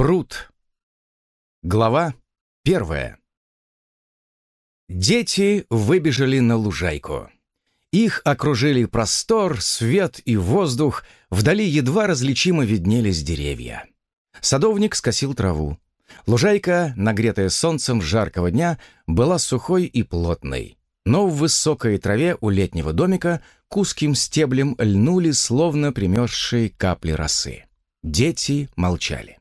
Пруд. Глава первая. Дети выбежали на лужайку. Их окружили простор, свет и воздух, вдали едва различимо виднелись деревья. Садовник скосил траву. Лужайка, нагретая солнцем жаркого дня, была сухой и плотной. Но в высокой траве у летнего домика к узким стеблям льнули, словно примерзшие капли росы. Дети молчали.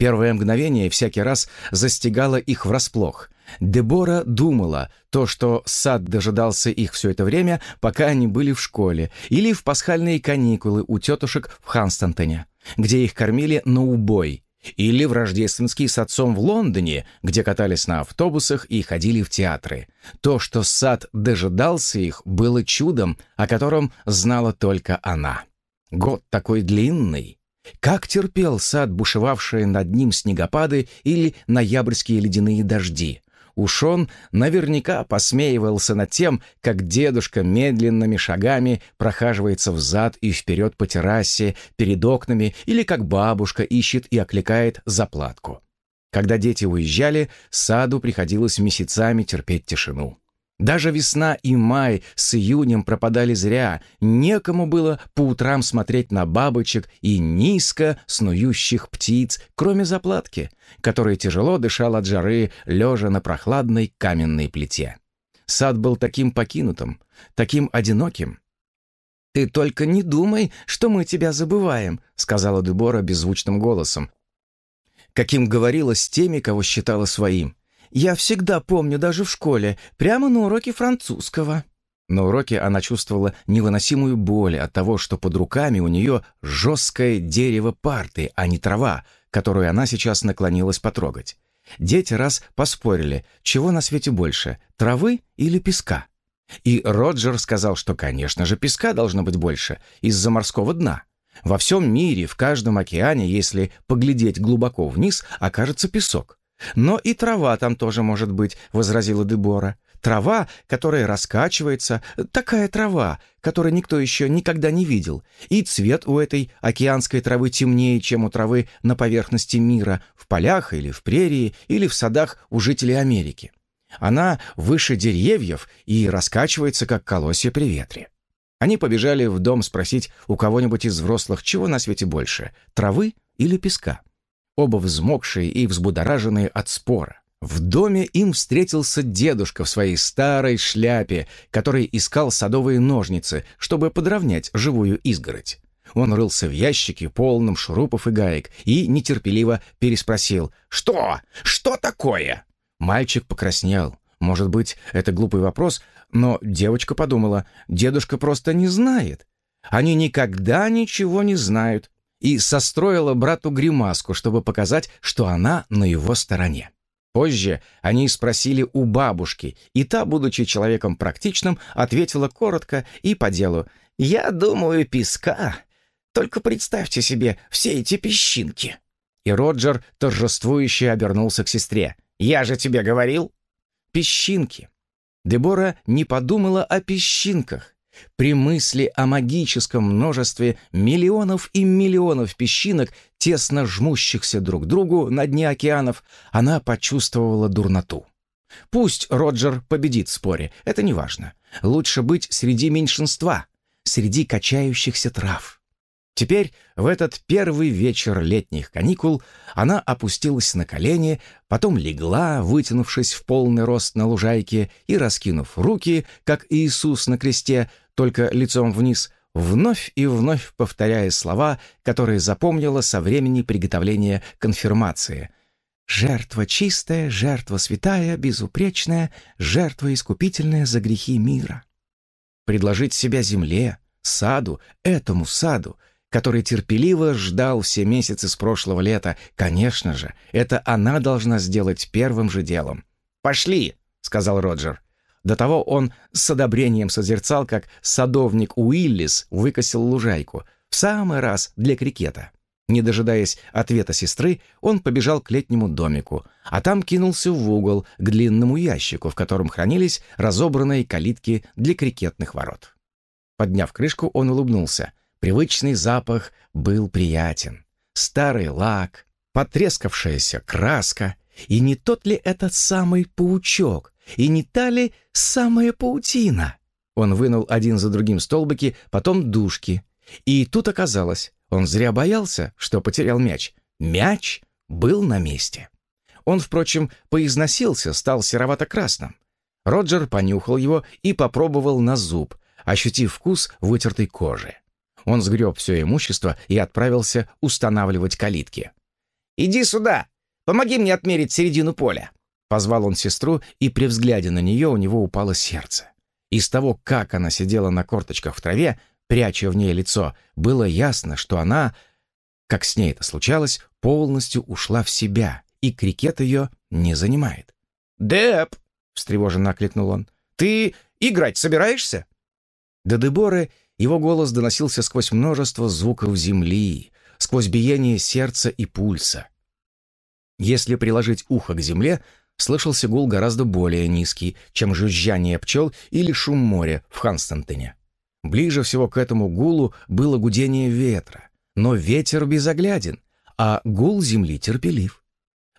Первое мгновение всякий раз застигало их врасплох. Дебора думала то, что сад дожидался их все это время, пока они были в школе, или в пасхальные каникулы у тетушек в Ханстонтоне, где их кормили на убой, или в рождественский с отцом в Лондоне, где катались на автобусах и ходили в театры. То, что сад дожидался их, было чудом, о котором знала только она. Год такой длинный, как терпел сад бушевавшие над ним снегопады или ноябрьские ледяные дожди? Уж он наверняка посмеивался над тем, как дедушка медленными шагами прохаживается взад и вперед по террасе, перед окнами, или как бабушка ищет и окликает заплатку. Когда дети уезжали, саду приходилось месяцами терпеть тишину. Даже весна и май с июнем пропадали зря, некому было по утрам смотреть на бабочек и низко снующих птиц, кроме заплатки, которая тяжело дышал от жары, лежа на прохладной каменной плите. Сад был таким покинутым, таким одиноким. «Ты только не думай, что мы тебя забываем», — сказала Дебора беззвучным голосом, каким говорила с теми, кого считала своим. Я всегда помню, даже в школе, прямо на уроке французского». На уроке она чувствовала невыносимую боль от того, что под руками у нее жесткое дерево парты, а не трава, которую она сейчас наклонилась потрогать. Дети раз поспорили, чего на свете больше, травы или песка. И Роджер сказал, что, конечно же, песка должно быть больше, из-за морского дна. Во всем мире, в каждом океане, если поглядеть глубоко вниз, окажется песок. «Но и трава там тоже может быть», — возразила Дебора. «Трава, которая раскачивается, такая трава, которую никто еще никогда не видел. И цвет у этой океанской травы темнее, чем у травы на поверхности мира, в полях или в прерии, или в садах у жителей Америки. Она выше деревьев и раскачивается, как колосья при ветре». Они побежали в дом спросить у кого-нибудь из взрослых, чего на свете больше — травы или песка оба взмокшие и взбудораженные от спора. В доме им встретился дедушка в своей старой шляпе, который искал садовые ножницы, чтобы подровнять живую изгородь. Он рылся в ящике, полном шурупов и гаек, и нетерпеливо переспросил «Что? Что такое?» Мальчик покраснел. Может быть, это глупый вопрос, но девочка подумала, дедушка просто не знает. Они никогда ничего не знают и состроила брату гримаску, чтобы показать, что она на его стороне. Позже они спросили у бабушки, и та, будучи человеком практичным, ответила коротко и по делу. «Я думаю, песка. Только представьте себе все эти песчинки». И Роджер торжествующе обернулся к сестре. «Я же тебе говорил!» «Песчинки». Дебора не подумала о песчинках. При мысли о магическом множестве миллионов и миллионов песчинок, тесно жмущихся друг к другу на дне океанов, она почувствовала дурноту. Пусть Роджер победит в споре, это не важно. Лучше быть среди меньшинства, среди качающихся трав. Теперь, в этот первый вечер летних каникул, она опустилась на колени, потом легла, вытянувшись в полный рост на лужайке и, раскинув руки, как Иисус на кресте, только лицом вниз, вновь и вновь повторяя слова, которые запомнила со времени приготовления конфирмации. «Жертва чистая, жертва святая, безупречная, жертва искупительная за грехи мира». Предложить себя земле, саду, этому саду — который терпеливо ждал все месяцы с прошлого лета. Конечно же, это она должна сделать первым же делом. «Пошли!» — сказал Роджер. До того он с одобрением созерцал, как садовник Уиллис выкосил лужайку. В самый раз для крикета. Не дожидаясь ответа сестры, он побежал к летнему домику, а там кинулся в угол к длинному ящику, в котором хранились разобранные калитки для крикетных ворот. Подняв крышку, он улыбнулся. Привычный запах был приятен. Старый лак, потрескавшаяся краска, и не тот ли этот самый паучок, и не та ли самая паутина? Он вынул один за другим столбики, потом дужки. И тут оказалось, он зря боялся, что потерял мяч. Мяч был на месте. Он, впрочем, поизносился, стал серовато-красным. Роджер понюхал его и попробовал на зуб, ощутив вкус вытертой кожи. Он сгреб все имущество и отправился устанавливать калитки. «Иди сюда! Помоги мне отмерить середину поля!» Позвал он сестру, и при взгляде на нее у него упало сердце. Из того, как она сидела на корточках в траве, пряча в ней лицо, было ясно, что она, как с ней это случалось, полностью ушла в себя, и крикет ее не занимает. «Деп!» — встревоженно окликнул он. «Ты играть собираешься?» До Деборы его голос доносился сквозь множество звуков земли, сквозь биение сердца и пульса. Если приложить ухо к земле, слышался гул гораздо более низкий, чем жужжание пчел или шум моря в Ханстантене. Ближе всего к этому гулу было гудение ветра, но ветер безогляден, а гул земли терпелив.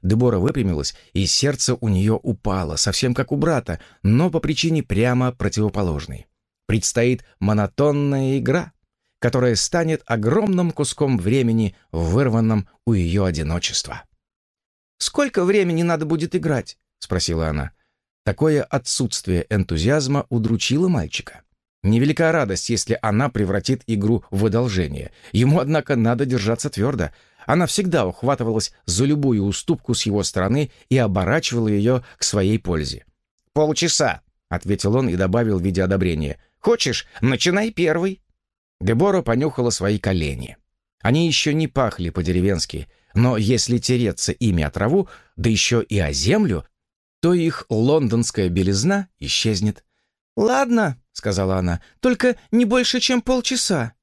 Дебора выпрямилась, и сердце у нее упало, совсем как у брата, но по причине прямо противоположной. Предстоит монотонная игра, которая станет огромным куском времени, вырванным у ее одиночества. «Сколько времени надо будет играть?» — спросила она. Такое отсутствие энтузиазма удручило мальчика. Невелика радость, если она превратит игру в одолжение. Ему, однако, надо держаться твердо. Она всегда ухватывалась за любую уступку с его стороны и оборачивала ее к своей пользе. «Полчаса», — ответил он и добавил в виде одобрения. «Хочешь, начинай первый». Дебора понюхала свои колени. Они еще не пахли по-деревенски, но если тереться ими о траву, да еще и о землю, то их лондонская белизна исчезнет. «Ладно», — сказала она, — «только не больше, чем полчаса».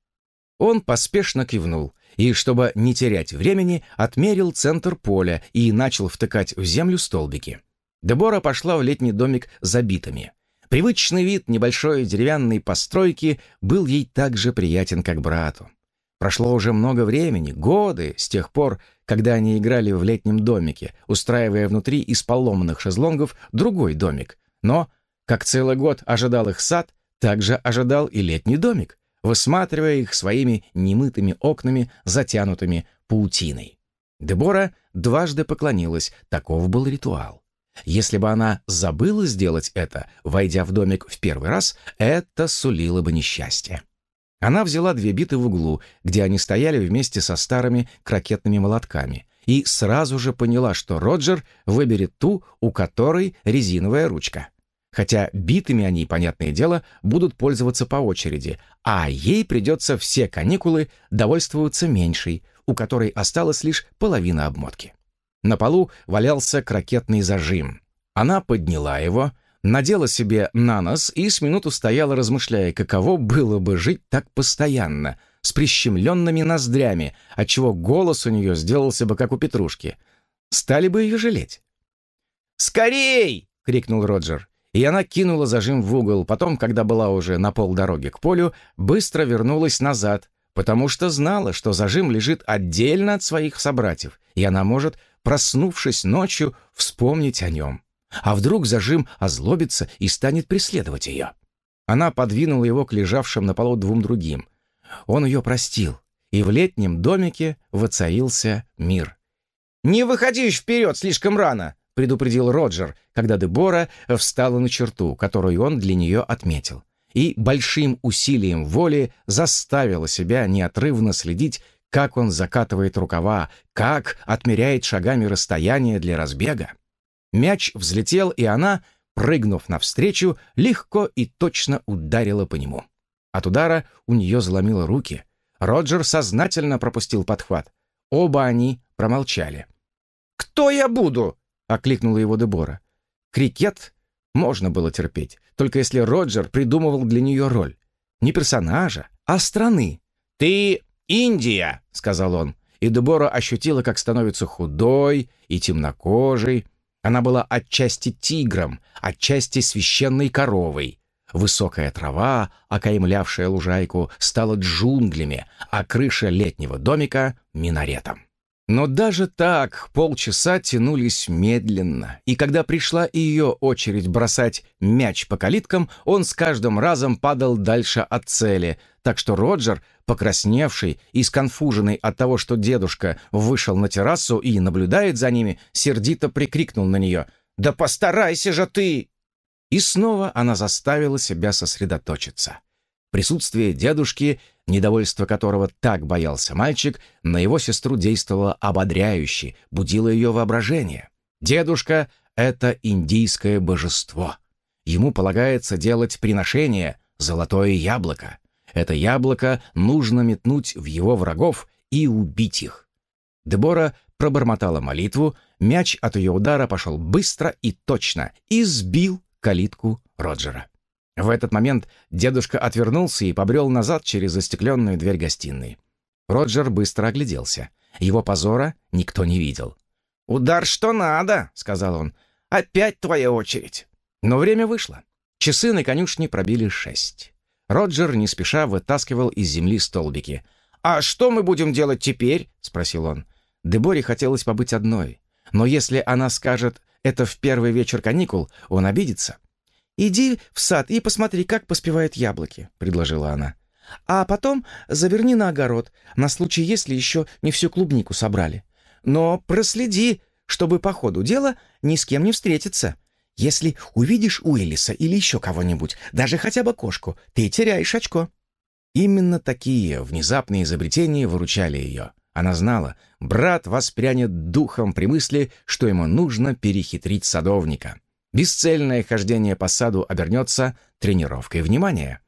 Он поспешно кивнул и, чтобы не терять времени, отмерил центр поля и начал втыкать в землю столбики. Дебора пошла в летний домик за битами. Привычный вид небольшой деревянной постройки был ей так же приятен, как брату. Прошло уже много времени, годы, с тех пор, когда они играли в летнем домике, устраивая внутри из поломанных шезлонгов другой домик. Но, как целый год ожидал их сад, так же ожидал и летний домик, высматривая их своими немытыми окнами, затянутыми паутиной. Дебора дважды поклонилась, таков был ритуал. Если бы она забыла сделать это, войдя в домик в первый раз, это сулило бы несчастье. Она взяла две биты в углу, где они стояли вместе со старыми крокетными молотками, и сразу же поняла, что Роджер выберет ту, у которой резиновая ручка. Хотя битами они, понятное дело, будут пользоваться по очереди, а ей придется все каникулы довольствоваться меньшей, у которой осталась лишь половина обмотки. На полу валялся крокетный зажим. Она подняла его, надела себе на нос и с минуту стояла, размышляя, каково было бы жить так постоянно, с прищемленными ноздрями, отчего голос у нее сделался бы, как у Петрушки. Стали бы ее жалеть. «Скорей!» — крикнул Роджер. И она кинула зажим в угол, потом, когда была уже на полдороги к полю, быстро вернулась назад, потому что знала, что зажим лежит отдельно от своих собратьев, и она может, проснувшись ночью, вспомнить о нем. А вдруг зажим озлобится и станет преследовать ее? Она подвинула его к лежавшим на полу двум другим. Он ее простил, и в летнем домике воцарился мир. «Не выходи вперед слишком рано!» — предупредил Роджер, когда Дебора встала на черту, которую он для нее отметил, и большим усилием воли заставила себя неотрывно следить, как он закатывает рукава, как отмеряет шагами расстояние для разбега. Мяч взлетел, и она, прыгнув навстречу, легко и точно ударила по нему. От удара у нее заломило руки. Роджер сознательно пропустил подхват. Оба они промолчали. «Кто я буду?» — окликнула его Дебора. Крикет можно было терпеть, только если Роджер придумывал для нее роль. Не персонажа, а страны. «Ты Индия!» — сказал он. И Дебора ощутила, как становится худой и темнокожей, она была отчасти тигром, отчасти священной коровой. Высокая трава, окаймлявшая лужайку, стала джунглями, а крыша летнего домика — минаретом. Но даже так полчаса тянулись медленно, и когда пришла ее очередь бросать мяч по калиткам, он с каждым разом падал дальше от цели, так что Роджер, покрасневший и сконфуженный от того, что дедушка вышел на террасу и наблюдает за ними, сердито прикрикнул на нее «Да постарайся же ты!» И снова она заставила себя сосредоточиться. Присутствие дедушки, недовольство которого так боялся мальчик, на его сестру действовало ободряюще, будило ее воображение. Дедушка — это индийское божество. Ему полагается делать приношение «золотое яблоко». Это яблоко нужно метнуть в его врагов и убить их. Дебора пробормотала молитву, мяч от ее удара пошел быстро и точно и сбил калитку Роджера. В этот момент дедушка отвернулся и побрел назад через застекленную дверь гостиной. Роджер быстро огляделся. Его позора никто не видел. «Удар что надо», — сказал он. «Опять твоя очередь». Но время вышло. Часы на конюшне пробили шесть. Роджер не спеша вытаскивал из земли столбики. «А что мы будем делать теперь?» — спросил он. Деборе хотелось побыть одной. Но если она скажет «это в первый вечер каникул», он обидится. «Иди в сад и посмотри, как поспевают яблоки», — предложила она. «А потом заверни на огород, на случай, если еще не всю клубнику собрали. Но проследи, чтобы по ходу дела ни с кем не встретиться. Если увидишь Уиллиса или еще кого-нибудь, даже хотя бы кошку, ты теряешь очко». Именно такие внезапные изобретения выручали ее. Она знала, брат воспрянет духом при мысли, что ему нужно перехитрить садовника. Бесцельное хождение по саду обернется тренировкой внимания.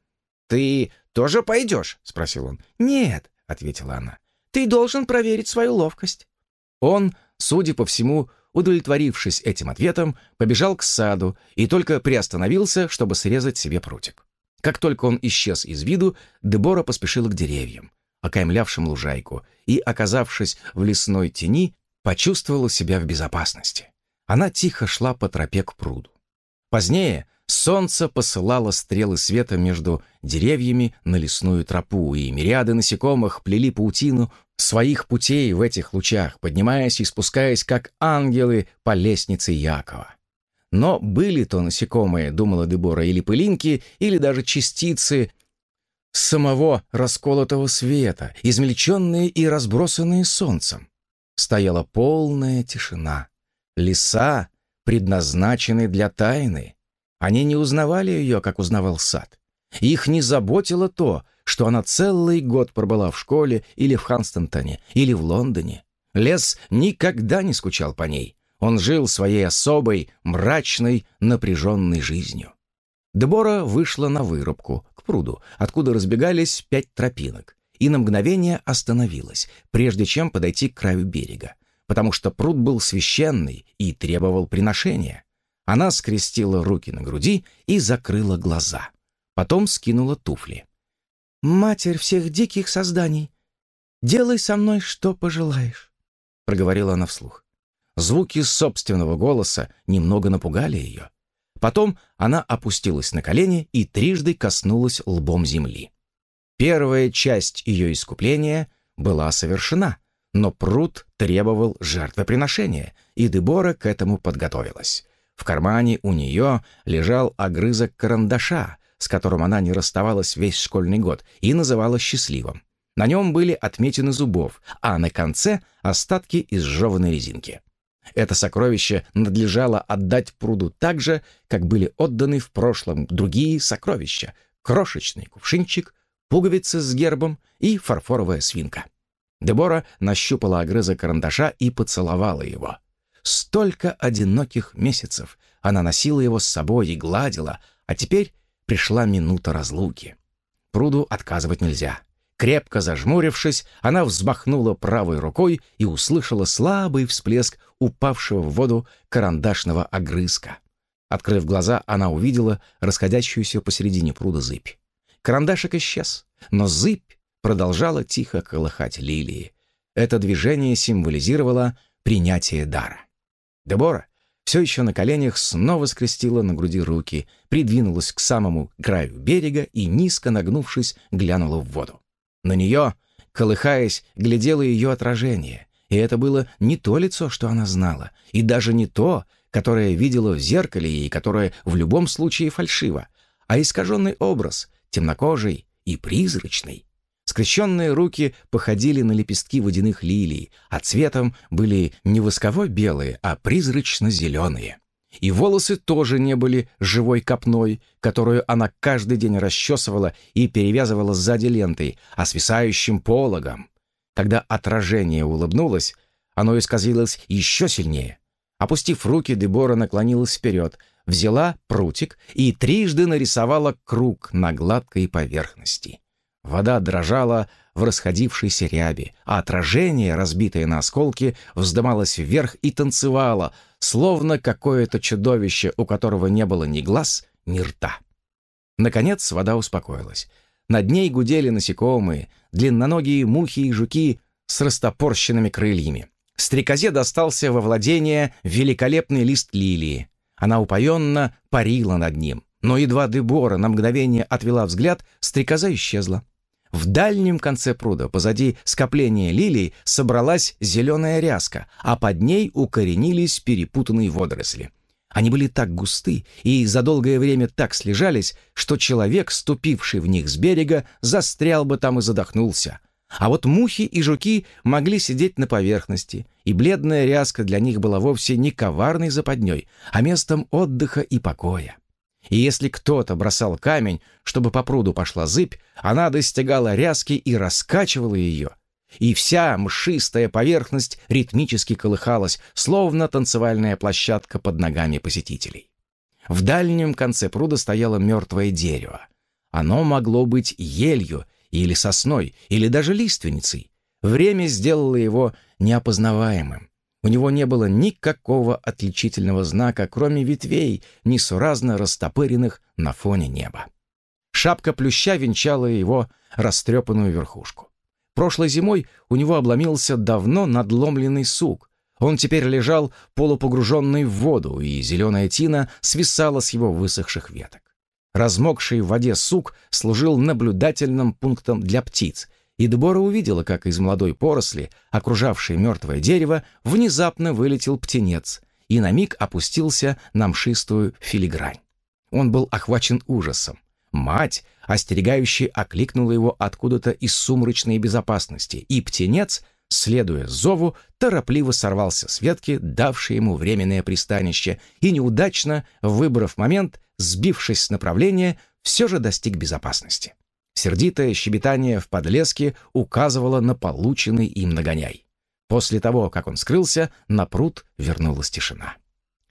«Ты тоже пойдешь?» — спросил он. «Нет», — ответила она. «Ты должен проверить свою ловкость». Он, судя по всему, удовлетворившись этим ответом, побежал к саду и только приостановился, чтобы срезать себе прутик. Как только он исчез из виду, Дебора поспешила к деревьям, окаймлявшим лужайку, и, оказавшись в лесной тени, почувствовала себя в безопасности. Она тихо шла по тропе к пруду. Позднее солнце посылало стрелы света между деревьями на лесную тропу, и мириады насекомых плели паутину своих путей в этих лучах, поднимаясь и спускаясь, как ангелы по лестнице Якова. Но были то насекомые, думала Дебора, или пылинки, или даже частицы самого расколотого света, измельченные и разбросанные солнцем. Стояла полная тишина. Леса предназначены для тайны. Они не узнавали ее, как узнавал сад. Их не заботило то, что она целый год пробыла в школе или в Ханстонтоне, или в Лондоне. Лес никогда не скучал по ней. Он жил своей особой, мрачной, напряженной жизнью. Дебора вышла на вырубку, к пруду, откуда разбегались пять тропинок, и на мгновение остановилась, прежде чем подойти к краю берега потому что пруд был священный и требовал приношения. Она скрестила руки на груди и закрыла глаза. Потом скинула туфли. «Матерь всех диких созданий, делай со мной, что пожелаешь», — проговорила она вслух. Звуки собственного голоса немного напугали ее. Потом она опустилась на колени и трижды коснулась лбом земли. Первая часть ее искупления была совершена — но пруд требовал жертвоприношения, и Дебора к этому подготовилась. В кармане у нее лежал огрызок карандаша, с которым она не расставалась весь школьный год, и называла счастливым. На нем были отметины зубов, а на конце — остатки изжеванной резинки. Это сокровище надлежало отдать пруду так же, как были отданы в прошлом другие сокровища — крошечный кувшинчик, пуговицы с гербом и фарфоровая свинка. Дебора нащупала огрызок карандаша и поцеловала его. Столько одиноких месяцев она носила его с собой и гладила, а теперь пришла минута разлуки. Пруду отказывать нельзя. Крепко зажмурившись, она взмахнула правой рукой и услышала слабый всплеск упавшего в воду карандашного огрызка. Открыв глаза, она увидела расходящуюся посередине пруда зыбь. Карандашик исчез, но зыбь продолжала тихо колыхать лилии. Это движение символизировало принятие дара. Дебора, все еще на коленях, снова скрестила на груди руки, придвинулась к самому краю берега и, низко нагнувшись, глянула в воду. На нее, колыхаясь, глядело ее отражение, И это было не то лицо, что она знала, и даже не то, которое видела в зеркале и которое в любом случае фальшиво, а искаженный образ, темнокожий и призрачный. Скрещенные руки походили на лепестки водяных лилий, а цветом были не восково-белые, а призрачно-зеленые. И волосы тоже не были живой копной, которую она каждый день расчесывала и перевязывала сзади лентой, а свисающим пологом. Когда отражение улыбнулось, оно исказилось еще сильнее. Опустив руки, Дебора наклонилась вперед, взяла прутик и трижды нарисовала круг на гладкой поверхности. Вода дрожала в расходившейся ряби, а отражение, разбитое на осколки, вздымалось вверх и танцевало, словно какое-то чудовище, у которого не было ни глаз, ни рта. Наконец вода успокоилась. Над ней гудели насекомые, длинноногие мухи и жуки с растопорщенными крыльями. Стрекозе достался во владение великолепный лист лилии. Она упоенно парила над ним. Но едва Дебора на мгновение отвела взгляд, стрекоза исчезла. В дальнем конце пруда, позади скопления лилий, собралась зеленая ряска, а под ней укоренились перепутанные водоросли. Они были так густы и за долгое время так слежались, что человек, ступивший в них с берега, застрял бы там и задохнулся. А вот мухи и жуки могли сидеть на поверхности, и бледная ряска для них была вовсе не коварной западней, а местом отдыха и покоя. И если кто-то бросал камень, чтобы по пруду пошла зыбь, она достигала ряски и раскачивала ее. И вся мшистая поверхность ритмически колыхалась, словно танцевальная площадка под ногами посетителей. В дальнем конце пруда стояло мертвое дерево. Оно могло быть елью или сосной, или даже лиственницей. Время сделало его неопознаваемым. У него не было никакого отличительного знака, кроме ветвей, несуразно растопыренных на фоне неба. Шапка плюща венчала его растрепанную верхушку. Прошлой зимой у него обломился давно надломленный сук. Он теперь лежал полупогруженный в воду, и зеленая тина свисала с его высохших веток. Размокший в воде сук служил наблюдательным пунктом для птиц, и Дебора увидела, как из молодой поросли, окружавшей мертвое дерево, внезапно вылетел птенец и на миг опустился на мшистую филигрань. Он был охвачен ужасом. Мать, остерегающая, окликнула его откуда-то из сумрачной безопасности, и птенец, следуя зову, торопливо сорвался с ветки, давшей ему временное пристанище, и неудачно, выбрав момент, сбившись с направления, все же достиг безопасности. Сердитое щебетание в подлеске указывало на полученный им нагоняй. После того, как он скрылся, на пруд вернулась тишина.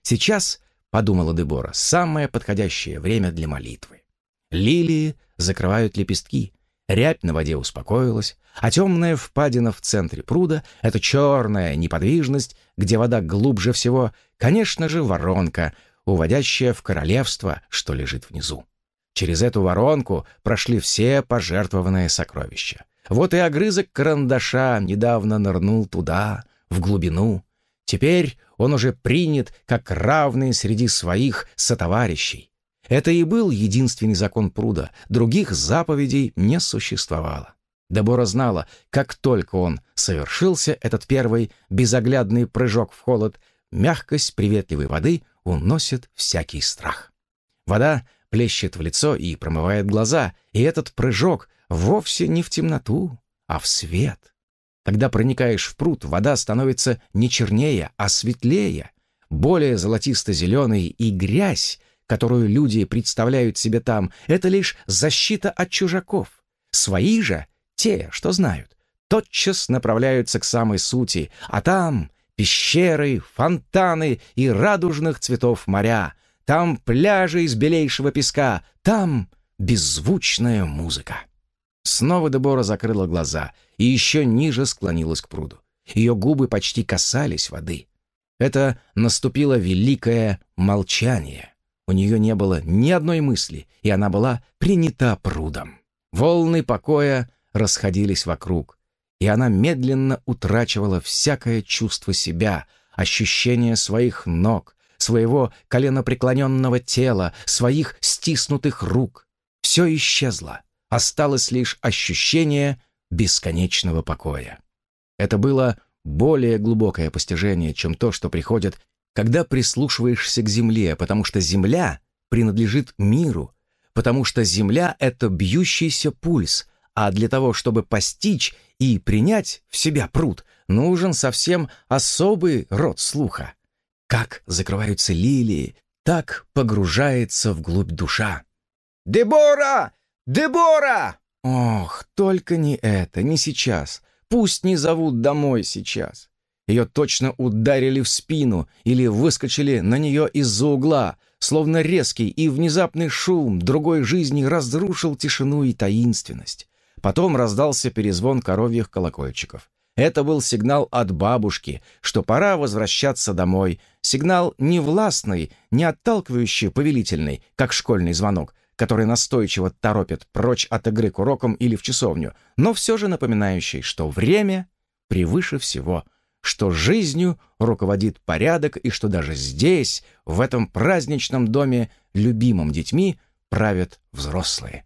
«Сейчас», — подумала Дебора, — «самое подходящее время для молитвы. Лилии закрывают лепестки, рябь на воде успокоилась, а темная впадина в центре пруда — это черная неподвижность, где вода глубже всего, конечно же, воронка, уводящая в королевство, что лежит внизу. Через эту воронку прошли все пожертвованные сокровища. Вот и огрызок карандаша недавно нырнул туда, в глубину. Теперь он уже принят как равный среди своих сотоварищей. Это и был единственный закон пруда, других заповедей не существовало. Дебора знала, как только он совершился, этот первый безоглядный прыжок в холод, мягкость приветливой воды уносит всякий страх. Вода плещет в лицо и промывает глаза, и этот прыжок вовсе не в темноту, а в свет. Когда проникаешь в пруд, вода становится не чернее, а светлее, более золотисто-зеленой, и грязь, которую люди представляют себе там, это лишь защита от чужаков. Свои же, те, что знают, тотчас направляются к самой сути, а там пещеры, фонтаны и радужных цветов моря, там пляжи из белейшего песка, там беззвучная музыка. Снова Дебора закрыла глаза и еще ниже склонилась к пруду. Ее губы почти касались воды. Это наступило великое молчание. У нее не было ни одной мысли, и она была принята прудом. Волны покоя расходились вокруг, и она медленно утрачивала всякое чувство себя, ощущение своих ног, своего коленопреклоненного тела, своих стиснутых рук. Все исчезло, осталось лишь ощущение бесконечного покоя. Это было более глубокое постижение, чем то, что приходит, когда прислушиваешься к Земле, потому что Земля принадлежит миру, потому что Земля — это бьющийся пульс, а для того, чтобы постичь и принять в себя пруд, нужен совсем особый род слуха. Как закрываются лилии, так погружается вглубь душа. «Дебора! Дебора!» Ох, только не это, не сейчас. Пусть не зовут домой сейчас. Ее точно ударили в спину или выскочили на нее из-за угла, словно резкий и внезапный шум другой жизни разрушил тишину и таинственность. Потом раздался перезвон коровьих колокольчиков. Это был сигнал от бабушки, что пора возвращаться домой. Сигнал не властный, не отталкивающий, повелительный, как школьный звонок, который настойчиво торопит прочь от игры к урокам или в часовню, но все же напоминающий, что время превыше всего, что жизнью руководит порядок и что даже здесь, в этом праздничном доме, любимым детьми, правят взрослые.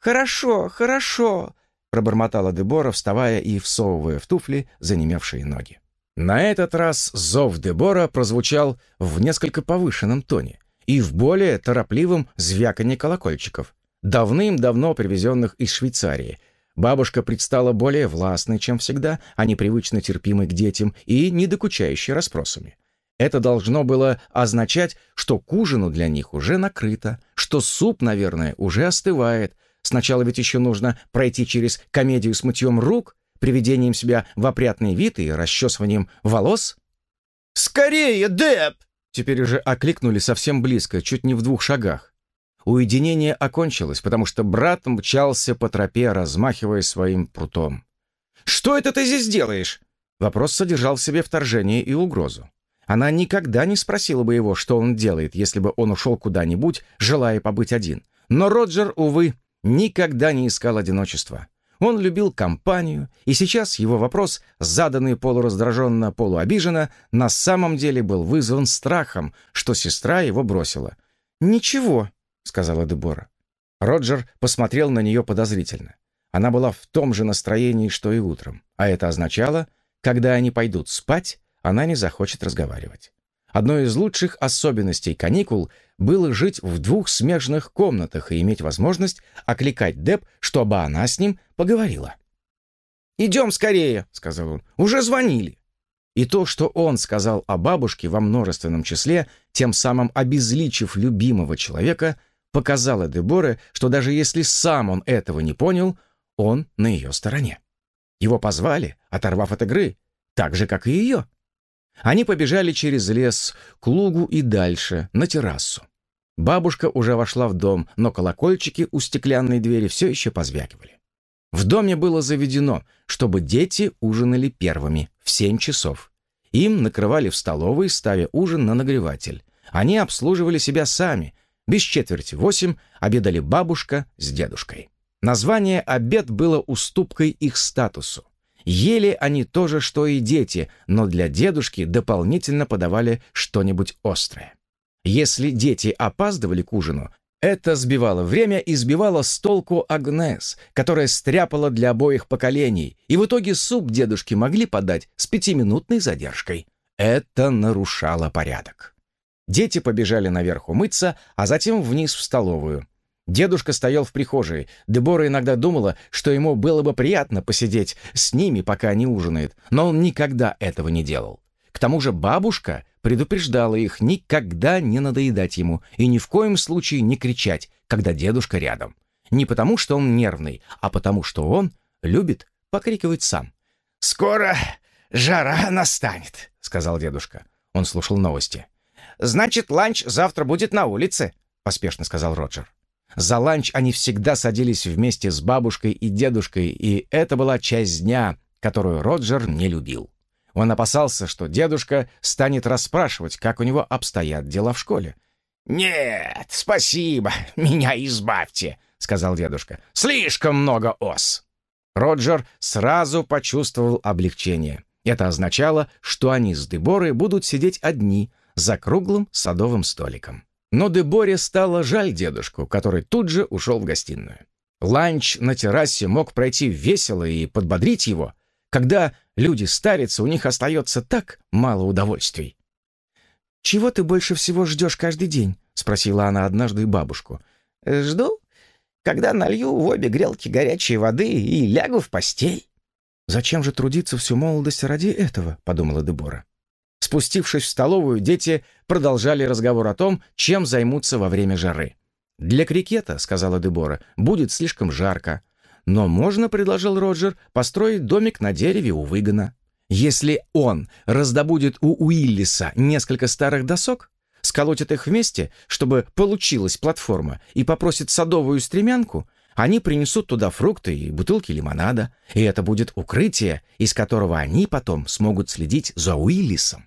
«Хорошо, хорошо», — пробормотала Дебора, вставая и всовывая в туфли занемевшие ноги. На этот раз зов Дебора прозвучал в несколько повышенном тоне и в более торопливом звяканье колокольчиков, давным-давно привезенных из Швейцарии. Бабушка предстала более властной, чем всегда, а непривычно терпимой к детям и не докучающей расспросами. Это должно было означать, что к ужину для них уже накрыто, что суп, наверное, уже остывает, Сначала ведь еще нужно пройти через комедию с мытьем рук, приведением себя в опрятный вид и расчесыванием волос. «Скорее, Деп!» Теперь уже окликнули совсем близко, чуть не в двух шагах. Уединение окончилось, потому что брат мчался по тропе, размахивая своим прутом. «Что это ты здесь делаешь?» Вопрос содержал в себе вторжение и угрозу. Она никогда не спросила бы его, что он делает, если бы он ушел куда-нибудь, желая побыть один. Но Роджер, увы, никогда не искал одиночества. Он любил компанию, и сейчас его вопрос, заданный полураздраженно, полуобиженно, на самом деле был вызван страхом, что сестра его бросила. «Ничего», — сказала Дебора. Роджер посмотрел на нее подозрительно. Она была в том же настроении, что и утром, а это означало, когда они пойдут спать, она не захочет разговаривать. Одной из лучших особенностей каникул было жить в двух смежных комнатах и иметь возможность окликать Деб, чтобы она с ним поговорила. «Идем скорее», — сказал он, — «уже звонили». И то, что он сказал о бабушке во множественном числе, тем самым обезличив любимого человека, показало Деборе, что даже если сам он этого не понял, он на ее стороне. Его позвали, оторвав от игры, так же, как и ее. Они побежали через лес, к лугу и дальше, на террасу. Бабушка уже вошла в дом, но колокольчики у стеклянной двери все еще позвякивали. В доме было заведено, чтобы дети ужинали первыми, в семь часов. Им накрывали в столовой, ставя ужин на нагреватель. Они обслуживали себя сами. Без четверти восемь обедали бабушка с дедушкой. Название «обед» было уступкой их статусу. Ели они то же, что и дети, но для дедушки дополнительно подавали что-нибудь острое. Если дети опаздывали к ужину, это сбивало время и сбивало с толку Агнес, которая стряпала для обоих поколений, и в итоге суп дедушки могли подать с пятиминутной задержкой. Это нарушало порядок. Дети побежали наверх умыться, а затем вниз в столовую. Дедушка стоял в прихожей. Дебора иногда думала, что ему было бы приятно посидеть с ними, пока они ужинают, но он никогда этого не делал. К тому же бабушка предупреждала их никогда не надоедать ему и ни в коем случае не кричать, когда дедушка рядом. Не потому, что он нервный, а потому, что он любит покрикивать сам. «Скоро жара настанет», — сказал дедушка. Он слушал новости. «Значит, ланч завтра будет на улице», — поспешно сказал Роджер. За ланч они всегда садились вместе с бабушкой и дедушкой, и это была часть дня, которую Роджер не любил. Он опасался, что дедушка станет расспрашивать, как у него обстоят дела в школе. «Нет, спасибо, меня избавьте», — сказал дедушка. «Слишком много ос». Роджер сразу почувствовал облегчение. Это означало, что они с Деборой будут сидеть одни за круглым садовым столиком. Но Деборе стало жаль дедушку, который тут же ушел в гостиную. Ланч на террасе мог пройти весело и подбодрить его. Когда люди старятся, у них остается так мало удовольствий. «Чего ты больше всего ждешь каждый день?» — спросила она однажды бабушку. «Жду, когда налью в обе грелки горячей воды и лягу в постель». «Зачем же трудиться всю молодость ради этого?» — подумала Дебора. Спустившись в столовую, дети продолжали разговор о том, чем займутся во время жары. «Для крикета», — сказала Дебора, — «будет слишком жарко. Но можно, — предложил Роджер, — построить домик на дереве у выгона. Если он раздобудет у Уиллиса несколько старых досок, сколотит их вместе, чтобы получилась платформа, и попросит садовую стремянку, они принесут туда фрукты и бутылки лимонада, и это будет укрытие, из которого они потом смогут следить за Уиллисом.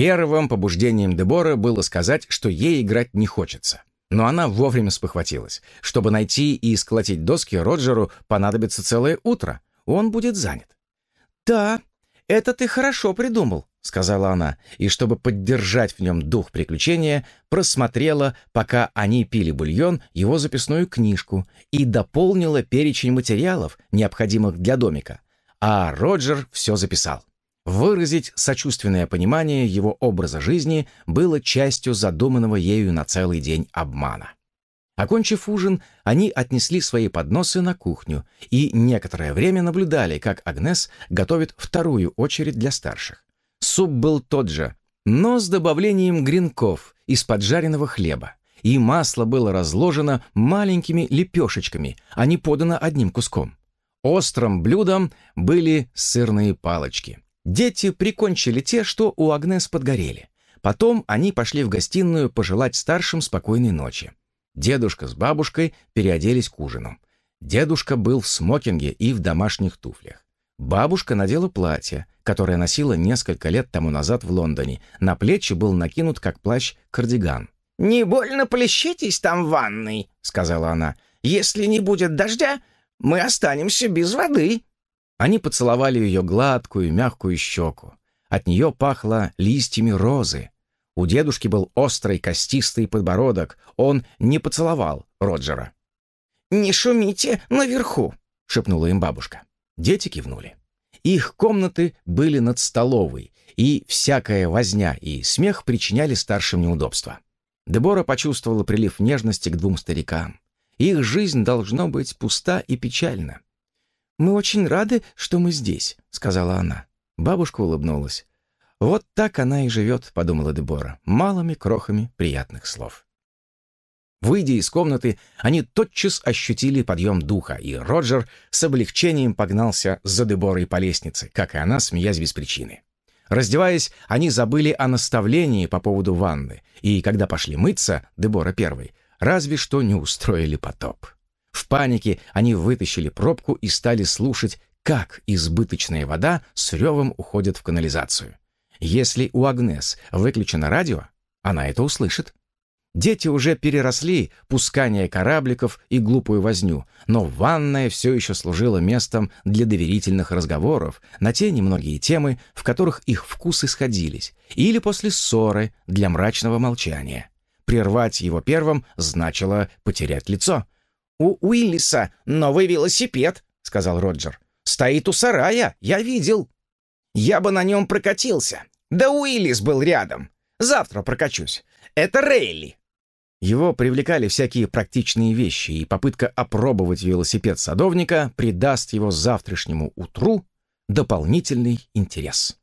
Первым побуждением Дебора было сказать, что ей играть не хочется. Но она вовремя спохватилась. Чтобы найти и сколотить доски, Роджеру понадобится целое утро. Он будет занят. «Да, это ты хорошо придумал», — сказала она, и, чтобы поддержать в нем дух приключения, просмотрела, пока они пили бульон, его записную книжку и дополнила перечень материалов, необходимых для домика. А Роджер все записал. Выразить сочувственное понимание его образа жизни было частью задуманного ею на целый день обмана. Окончив ужин, они отнесли свои подносы на кухню и некоторое время наблюдали, как Агнес готовит вторую очередь для старших. Суп был тот же, но с добавлением гренков из поджаренного хлеба, и масло было разложено маленькими лепешечками, а не подано одним куском. Острым блюдом были сырные палочки. Дети прикончили те, что у Агнес подгорели. Потом они пошли в гостиную пожелать старшим спокойной ночи. Дедушка с бабушкой переоделись к ужину. Дедушка был в смокинге и в домашних туфлях. Бабушка надела платье, которое носила несколько лет тому назад в Лондоне. На плечи был накинут, как плащ, кардиган. «Не больно плещитесь там в ванной», — сказала она. «Если не будет дождя, мы останемся без воды». Они поцеловали ее гладкую, мягкую щеку. От нее пахло листьями розы. У дедушки был острый, костистый подбородок. Он не поцеловал Роджера. «Не шумите наверху», — шепнула им бабушка. Дети кивнули. Их комнаты были над столовой, и всякая возня и смех причиняли старшим неудобства. Дебора почувствовала прилив нежности к двум старикам. Их жизнь должно быть пуста и печальна. «Мы очень рады, что мы здесь», — сказала она. Бабушка улыбнулась. «Вот так она и живет», — подумала Дебора, малыми крохами приятных слов. Выйдя из комнаты, они тотчас ощутили подъем духа, и Роджер с облегчением погнался за Деборой по лестнице, как и она, смеясь без причины. Раздеваясь, они забыли о наставлении по поводу ванны, и когда пошли мыться, Дебора первой, разве что не устроили потоп. В панике они вытащили пробку и стали слушать, как избыточная вода с ревом уходит в канализацию. Если у Агнес выключено радио, она это услышит. Дети уже переросли пускание корабликов и глупую возню, но ванная все еще служила местом для доверительных разговоров на те немногие темы, в которых их вкусы сходились, или после ссоры для мрачного молчания. Прервать его первым значило потерять лицо — «У Уиллиса новый велосипед», — сказал Роджер. «Стоит у сарая, я видел. Я бы на нем прокатился. Да Уиллис был рядом. Завтра прокачусь. Это Рейли». Его привлекали всякие практичные вещи, и попытка опробовать велосипед садовника придаст его завтрашнему утру дополнительный интерес.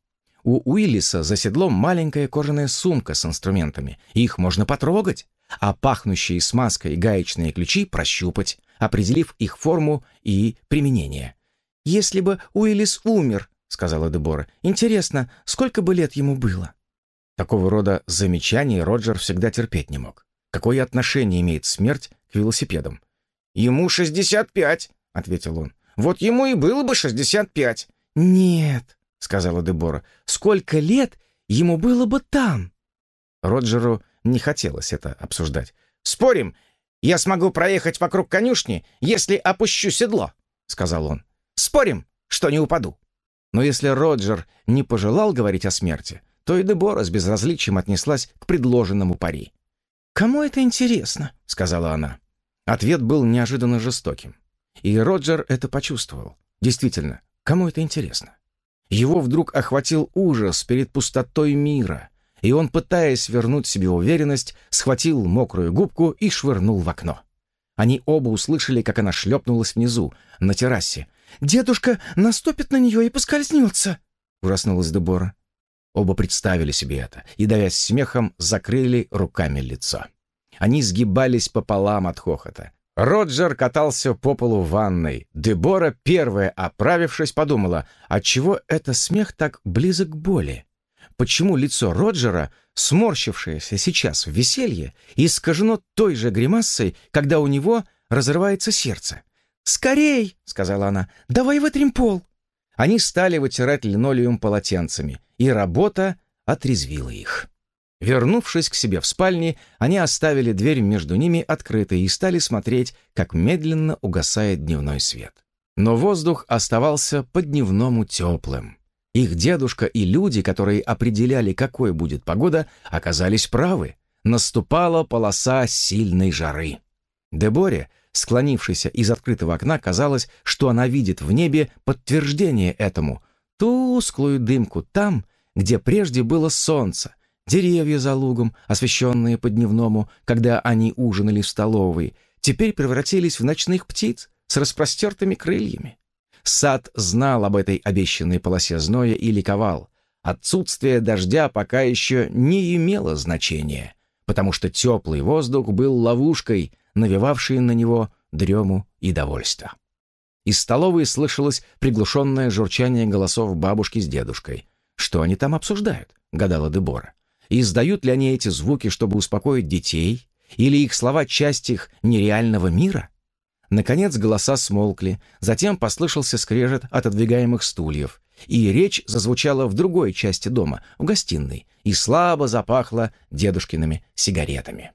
У Уиллиса за седлом маленькая кожаная сумка с инструментами. Их можно потрогать а пахнущие смазкой гаечные ключи прощупать, определив их форму и применение. «Если бы Уиллис умер», — сказала Дебора, — «интересно, сколько бы лет ему было?» Такого рода замечания Роджер всегда терпеть не мог. Какое отношение имеет смерть к велосипедам? «Ему шестьдесят пять», — ответил он. «Вот ему и было бы шестьдесят пять». «Нет», — сказала Дебора, — «сколько лет ему было бы там?» Роджеру не хотелось это обсуждать. «Спорим, я смогу проехать вокруг конюшни, если опущу седло», — сказал он. «Спорим, что не упаду». Но если Роджер не пожелал говорить о смерти, то и Дебора с безразличием отнеслась к предложенному пари. «Кому это интересно?» — сказала она. Ответ был неожиданно жестоким. И Роджер это почувствовал. Действительно, Кому это интересно? Его вдруг охватил ужас перед пустотой мира, и он, пытаясь вернуть себе уверенность, схватил мокрую губку и швырнул в окно. Они оба услышали, как она шлепнулась внизу, на террасе. «Дедушка наступит на нее и поскользнется!» — ужаснулась Дебора. Оба представили себе это и, давясь смехом, закрыли руками лицо. Они сгибались пополам от хохота. Роджер катался по полу ванной. Дебора, первая оправившись, подумала, отчего это смех так близок к боли? Почему лицо Роджера, сморщившееся сейчас в веселье, искажено той же гримасой, когда у него разрывается сердце? «Скорей!» — сказала она. «Давай вытрем пол!» Они стали вытирать линолеум полотенцами, и работа отрезвила их. Вернувшись к себе в спальне, они оставили дверь между ними открытой и стали смотреть, как медленно угасает дневной свет. Но воздух оставался по-дневному теплым. Их дедушка и люди, которые определяли, какой будет погода, оказались правы. Наступала полоса сильной жары. Деборе, склонившейся из открытого окна, казалось, что она видит в небе подтверждение этому, тусклую дымку там, где прежде было солнце, Деревья за лугом, освещенные по-дневному, когда они ужинали в столовой, теперь превратились в ночных птиц с распростертыми крыльями. Сад знал об этой обещанной полосе зноя и ликовал. Отсутствие дождя пока еще не имело значения, потому что теплый воздух был ловушкой, навевавшей на него дрему и довольство. Из столовой слышалось приглушенное журчание голосов бабушки с дедушкой. «Что они там обсуждают?» — гадала Дебора. Издают ли они эти звуки, чтобы успокоить детей? Или их слова — часть их нереального мира? Наконец голоса смолкли, затем послышался скрежет отодвигаемых стульев, и речь зазвучала в другой части дома, в гостиной, и слабо запахло дедушкиными сигаретами.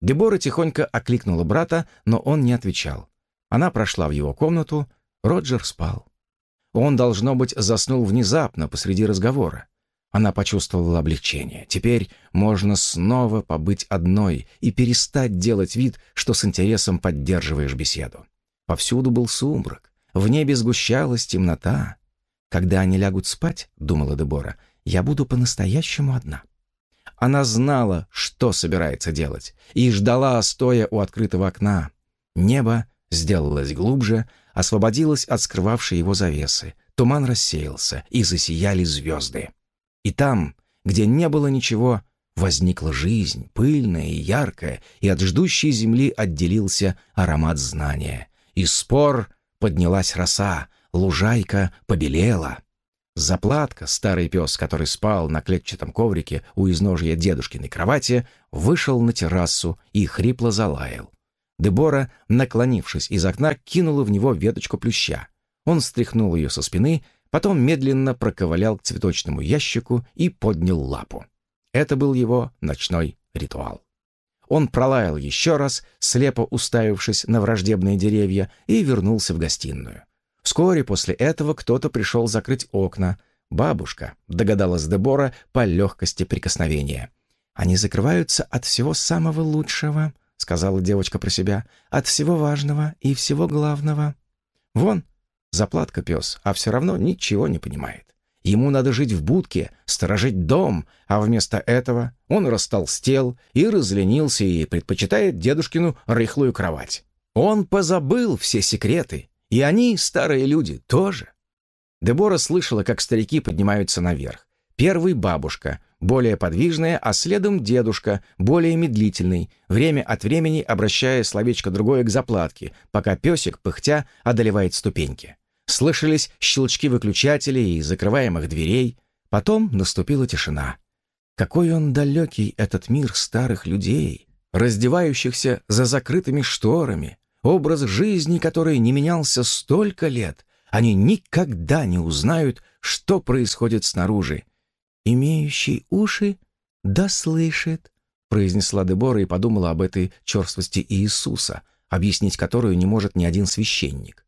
Дебора тихонько окликнула брата, но он не отвечал. Она прошла в его комнату, Роджер спал. Он, должно быть, заснул внезапно посреди разговора. Она почувствовала облегчение. Теперь можно снова побыть одной и перестать делать вид, что с интересом поддерживаешь беседу. Повсюду был сумрак, в небе сгущалась темнота. «Когда они лягут спать, — думала Дебора, — я буду по-настоящему одна». Она знала, что собирается делать, и ждала, стоя у открытого окна. Небо сделалось глубже, освободилось от скрывавшей его завесы. Туман рассеялся, и засияли звезды. И там, где не было ничего, возникла жизнь, пыльная и яркая, и от ждущей земли отделился аромат знания. Из спор поднялась роса, лужайка побелела. Заплатка, старый пес, который спал на клетчатом коврике у изножья дедушкиной кровати, вышел на террасу и хрипло залаял. Дебора, наклонившись из окна, кинула в него веточку плюща. Он стряхнул ее со спины, Потом медленно проковылял к цветочному ящику и поднял лапу. Это был его ночной ритуал. Он пролаял еще раз, слепо уставившись на враждебные деревья, и вернулся в гостиную. Вскоре после этого кто-то пришел закрыть окна. Бабушка, догадалась Дебора по легкости прикосновения. «Они закрываются от всего самого лучшего», — сказала девочка про себя, «от всего важного и всего главного. Вон, Заплатка пес, а все равно ничего не понимает. Ему надо жить в будке, сторожить дом, а вместо этого он растолстел и разленился и предпочитает дедушкину рыхлую кровать. Он позабыл все секреты, и они, старые люди, тоже. Дебора слышала, как старики поднимаются наверх. Первый бабушка, более подвижная, а следом дедушка, более медлительный, время от времени обращая словечко другое к заплатке, пока песик, пыхтя, одолевает ступеньки. Слышались щелчки выключателей и закрываемых дверей. Потом наступила тишина. Какой он далекий, этот мир старых людей, раздевающихся за закрытыми шторами, образ жизни, который не менялся столько лет. Они никогда не узнают, что происходит снаружи. «Имеющий уши, да слышит», — произнесла Дебора и подумала об этой черствости Иисуса, объяснить которую не может ни один священник.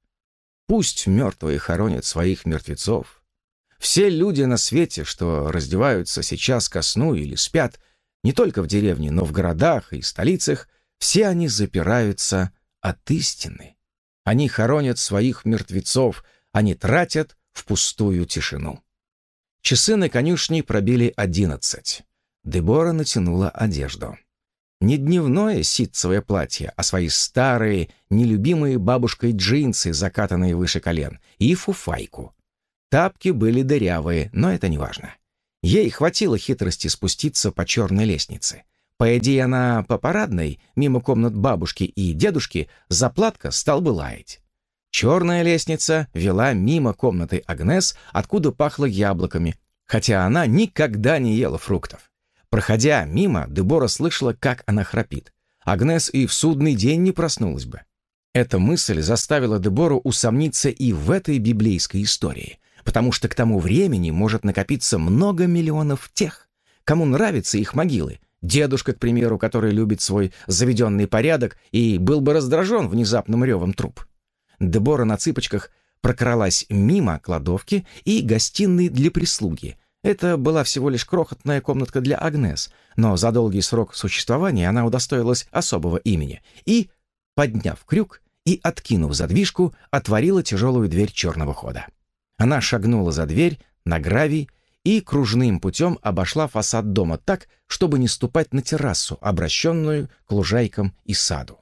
Пусть мертвые хоронят своих мертвецов. Все люди на свете, что раздеваются сейчас ко сну или спят, не только в деревне, но в городах и столицах, все они запираются от истины. Они хоронят своих мертвецов, они тратят в пустую тишину. Часы на конюшне пробили одиннадцать. Дебора натянула одежду. Не дневное ситцевое платье, а свои старые, нелюбимые бабушкой джинсы, закатанные выше колен, и фуфайку. Тапки были дырявые, но это не важно. Ей хватило хитрости спуститься по черной лестнице. По идее, она по парадной, мимо комнат бабушки и дедушки, заплатка стал бы лаять. Черная лестница вела мимо комнаты Агнес, откуда пахло яблоками, хотя она никогда не ела фруктов. Проходя мимо, Дебора слышала, как она храпит. Агнес и в судный день не проснулась бы. Эта мысль заставила Дебору усомниться и в этой библейской истории, потому что к тому времени может накопиться много миллионов тех, кому нравятся их могилы. Дедушка, к примеру, который любит свой заведенный порядок и был бы раздражен внезапным ревом труп. Дебора на цыпочках прокралась мимо кладовки и гостиной для прислуги. Это была всего лишь крохотная комнатка для Агнес, но за долгий срок существования она удостоилась особого имени и, подняв крюк и откинув задвижку, отворила тяжелую дверь черного хода. Она шагнула за дверь на гравий и кружным путем обошла фасад дома так, чтобы не ступать на террасу, обращенную к лужайкам и саду.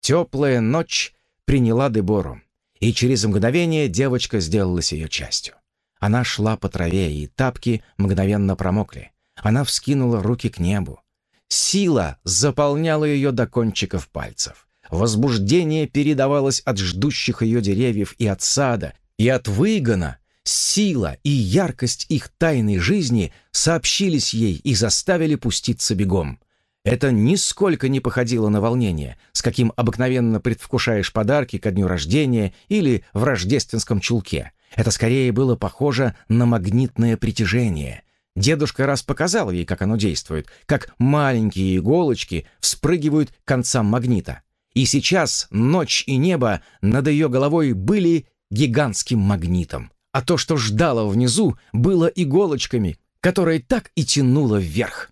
Теплая ночь приняла Дебору, и через мгновение девочка сделалась ее частью. Она шла по траве, и тапки мгновенно промокли. Она вскинула руки к небу. Сила заполняла ее до кончиков пальцев. Возбуждение передавалось от ждущих ее деревьев и от сада, и от выгона. Сила и яркость их тайной жизни сообщились ей и заставили пуститься бегом. Это нисколько не походило на волнение, с каким обыкновенно предвкушаешь подарки ко дню рождения или в рождественском чулке. Это скорее было похоже на магнитное притяжение. Дедушка раз показал ей, как оно действует, как маленькие иголочки вспрыгивают к концам магнита. И сейчас ночь и небо над ее головой были гигантским магнитом, а то, что ждало внизу, было иголочками, которые так и тянуло вверх.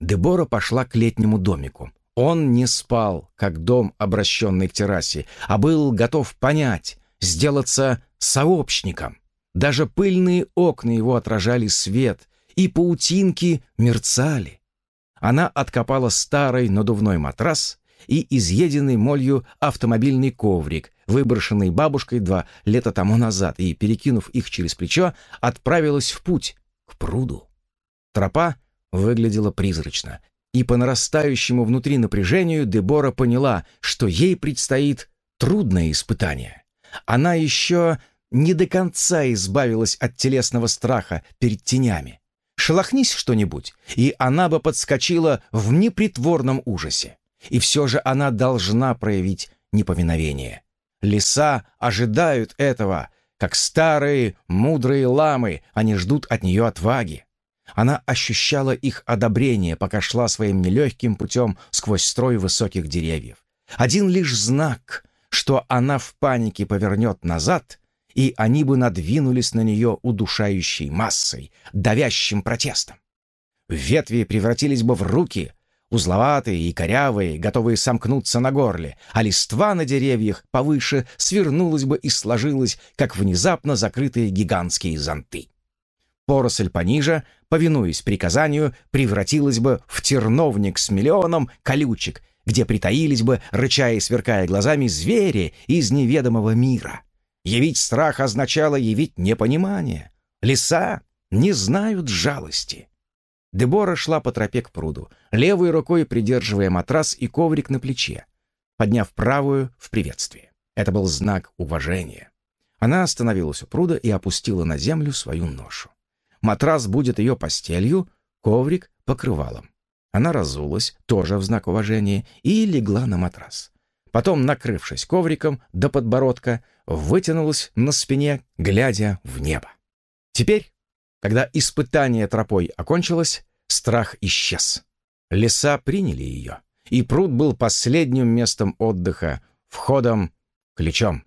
Дебора пошла к летнему домику. Он не спал, как дом, обращенный к террасе, а был готов понять, сделаться сообщником. Даже пыльные окна его отражали свет, и паутинки мерцали. Она откопала старый надувной матрас и изъеденный молью автомобильный коврик, выброшенный бабушкой два лета тому назад, и, перекинув их через плечо, отправилась в путь к пруду. Тропа выглядела призрачно, и по нарастающему внутри напряжению Дебора поняла, что ей предстоит трудное испытание. Она еще не до конца избавилась от телесного страха перед тенями. Шелохнись что-нибудь, и она бы подскочила в непритворном ужасе. И все же она должна проявить неповиновение. Леса ожидают этого, как старые мудрые ламы, они ждут от нее отваги. Она ощущала их одобрение, пока шла своим нелегким путем сквозь строй высоких деревьев. Один лишь знак, что она в панике повернет назад, и они бы надвинулись на нее удушающей массой, давящим протестом. Ветви превратились бы в руки, узловатые и корявые, готовые сомкнуться на горле, а листва на деревьях повыше свернулась бы и сложилась, как внезапно закрытые гигантские зонты. Поросль пониже, повинуясь приказанию, превратилась бы в терновник с миллионом колючек, где притаились бы, рыча и сверкая глазами, звери из неведомого мира. Явить страх означало явить непонимание. Леса не знают жалости. Дебора шла по тропе к пруду, левой рукой придерживая матрас и коврик на плече, подняв правую в приветствие. Это был знак уважения. Она остановилась у пруда и опустила на землю свою ношу. Матрас будет ее постелью, коврик — покрывалом. Она разулась, тоже в знак уважения, и легла на матрас. Потом, накрывшись ковриком до подбородка, вытянулась на спине, глядя в небо. Теперь когда испытание тропой окончилось, страх исчез. Леса приняли ее, и пруд был последним местом отдыха, входом, ключом.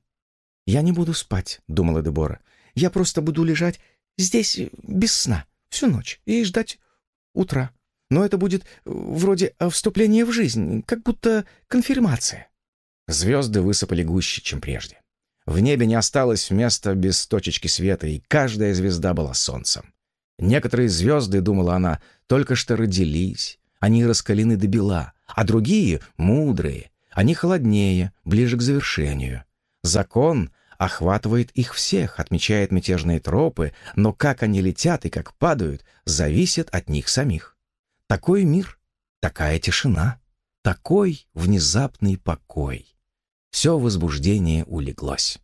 «Я не буду спать», — думала Дебора. «Я просто буду лежать здесь без сна всю ночь и ждать утра. Но это будет вроде вступления в жизнь, как будто конфирмация». Звезды высыпали гуще, чем прежде. В небе не осталось места без точечки света, и каждая звезда была солнцем. Некоторые звезды, думала она, только что родились, они раскалены до бела, а другие, мудрые, они холоднее, ближе к завершению. Закон охватывает их всех, отмечает мятежные тропы, но как они летят и как падают, зависит от них самих. Такой мир, такая тишина, такой внезапный покой. Все возбуждение улеглось.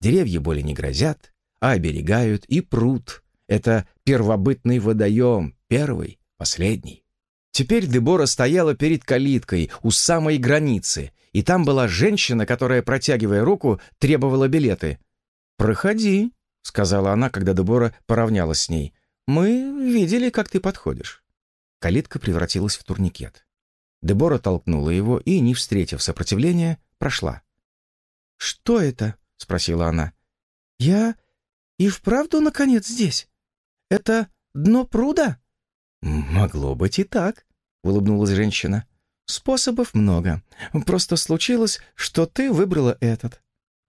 Деревья более не грозят, а оберегают и пруд. Это первобытный водоем, первый, последний. Теперь Дебора стояла перед калиткой у самой границы, и там была женщина, которая, протягивая руку, требовала билеты. «Проходи», — сказала она, когда Дебора поравнялась с ней. «Мы видели, как ты подходишь». Калитка превратилась в турникет. Дебора толкнула его и, не встретив сопротивления, прошла. «Что это?» — спросила она. «Я и вправду, наконец, здесь? Это дно пруда?» «Могло быть и так», — улыбнулась женщина. «Способов много. Просто случилось, что ты выбрала этот».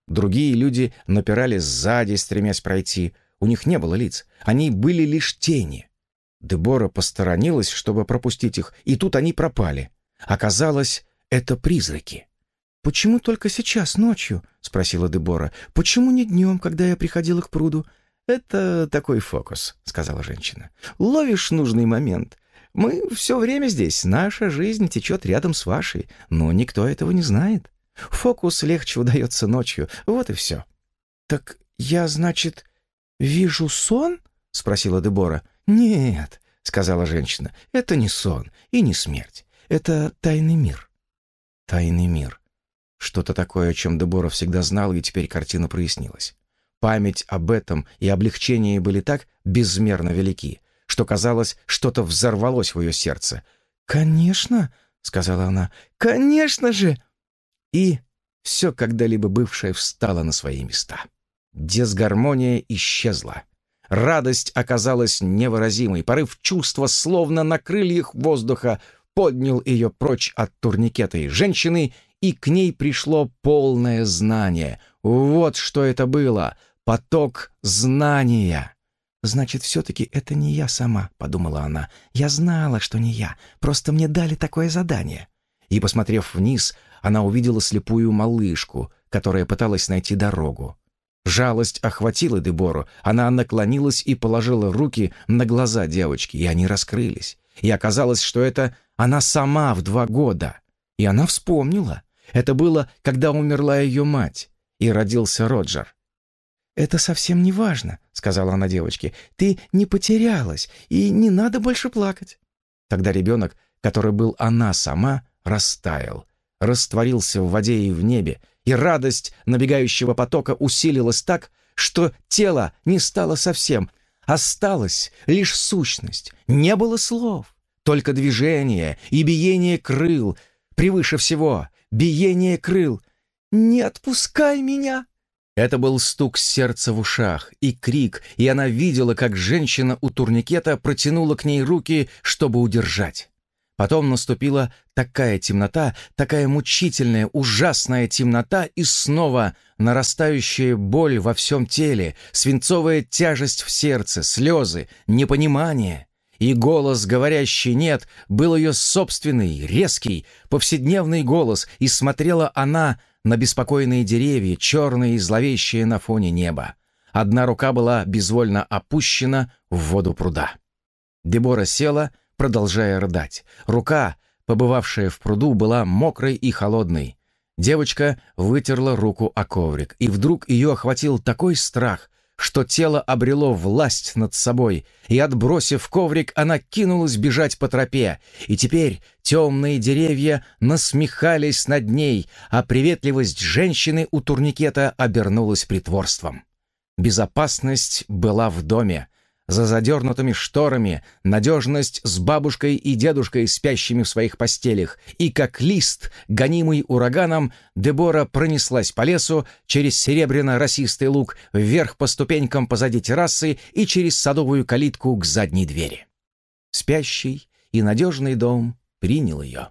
Другие люди напирали сзади, стремясь пройти. У них не было лиц. Они были лишь тени. Дебора посторонилась, чтобы пропустить их, и тут они пропали. Оказалось, это призраки. «Почему только сейчас, ночью?» — спросила Дебора. «Почему не днем, когда я приходила к пруду? «Это такой фокус», — сказала женщина. «Ловишь нужный момент. Мы все время здесь, наша жизнь течет рядом с вашей, но никто этого не знает. Фокус легче удается ночью, вот и все». «Так я, значит, вижу сон?» — спросила Дебора. «Нет», — сказала женщина, — «это не сон и не смерть. Это тайный мир». «Тайный мир». Что-то такое, о чем Дебора всегда знала, и теперь картина прояснилась. Память об этом и облегчении были так безмерно велики, что казалось, что-то взорвалось в ее сердце. «Конечно!» — сказала она. «Конечно же!» И все когда-либо бывшее встало на свои места. Дисгармония исчезла. Радость оказалась невыразимой. Порыв чувства, словно на крыльях воздуха, поднял ее прочь от турникета и женщины, и к ней пришло полное знание. Вот что это было — поток знания. «Значит, все-таки это не я сама», — подумала она. «Я знала, что не я, просто мне дали такое задание». И, посмотрев вниз, она увидела слепую малышку, которая пыталась найти дорогу. Жалость охватила Дебору, она наклонилась и положила руки на глаза девочки, и они раскрылись. И оказалось, что это она сама в два года. И она вспомнила. Это было, когда умерла ее мать, и родился Роджер. «Это совсем не важно», — сказала она девочке. «Ты не потерялась, и не надо больше плакать». Тогда ребенок, который был она сама, растаял, растворился в воде и в небе, и радость набегающего потока усилилась так, что тело не стало совсем, осталась лишь сущность, не было слов, только движение и биение крыл, превыше всего биение крыл. «Не отпускай меня!» Это был стук сердца в ушах и крик, и она видела, как женщина у турникета протянула к ней руки, чтобы удержать. Потом наступила такая темнота, такая мучительная, ужасная темнота и снова нарастающая боль во всем теле, свинцовая тяжесть в сердце, слезы, непонимание. И голос, говорящий «нет», был ее собственный, резкий, повседневный голос, и смотрела она на беспокойные деревья, черные и зловещие на фоне неба. Одна рука была безвольно опущена в воду пруда. Дебора села, продолжая рыдать. Рука, побывавшая в пруду, была мокрой и холодной. Девочка вытерла руку о коврик, и вдруг ее охватил такой страх, что тело обрело власть над собой, и, отбросив коврик, она кинулась бежать по тропе, и теперь темные деревья насмехались над ней, а приветливость женщины у турникета обернулась притворством. Безопасность была в доме, за задернутыми шторами, надежность с бабушкой и дедушкой, спящими в своих постелях, и как лист, гонимый ураганом, Дебора пронеслась по лесу через серебряно-росистый луг вверх по ступенькам позади террасы и через садовую калитку к задней двери. Спящий и надежный дом принял ее.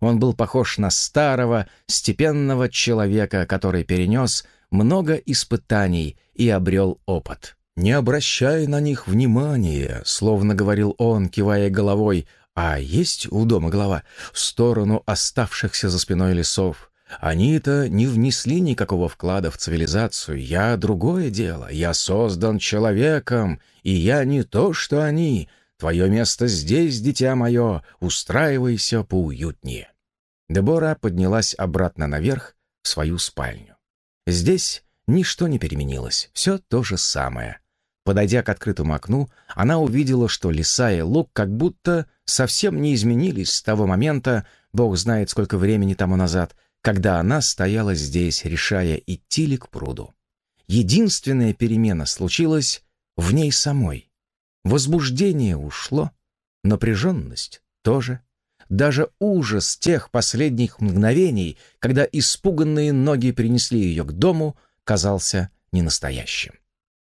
Он был похож на старого, степенного человека, который перенес много испытаний и обрел опыт. «Не обращай на них внимания», — словно говорил он, кивая головой, «а есть у дома голова?» в сторону оставшихся за спиной лесов. Они-то не внесли никакого вклада в цивилизацию. Я другое дело. Я создан человеком, и я не то, что они. Твое место здесь, дитя мое. Устраивайся поуютнее. Дебора поднялась обратно наверх в свою спальню. Здесь ничто не переменилось, все то же самое. Подойдя к открытому окну, она увидела, что леса и луг как будто совсем не изменились с того момента, бог знает сколько времени тому назад, когда она стояла здесь, решая, идти ли к пруду. Единственная перемена случилась в ней самой. Возбуждение ушло, напряженность тоже. Даже ужас тех последних мгновений, когда испуганные ноги принесли ее к дому, казался ненастоящим.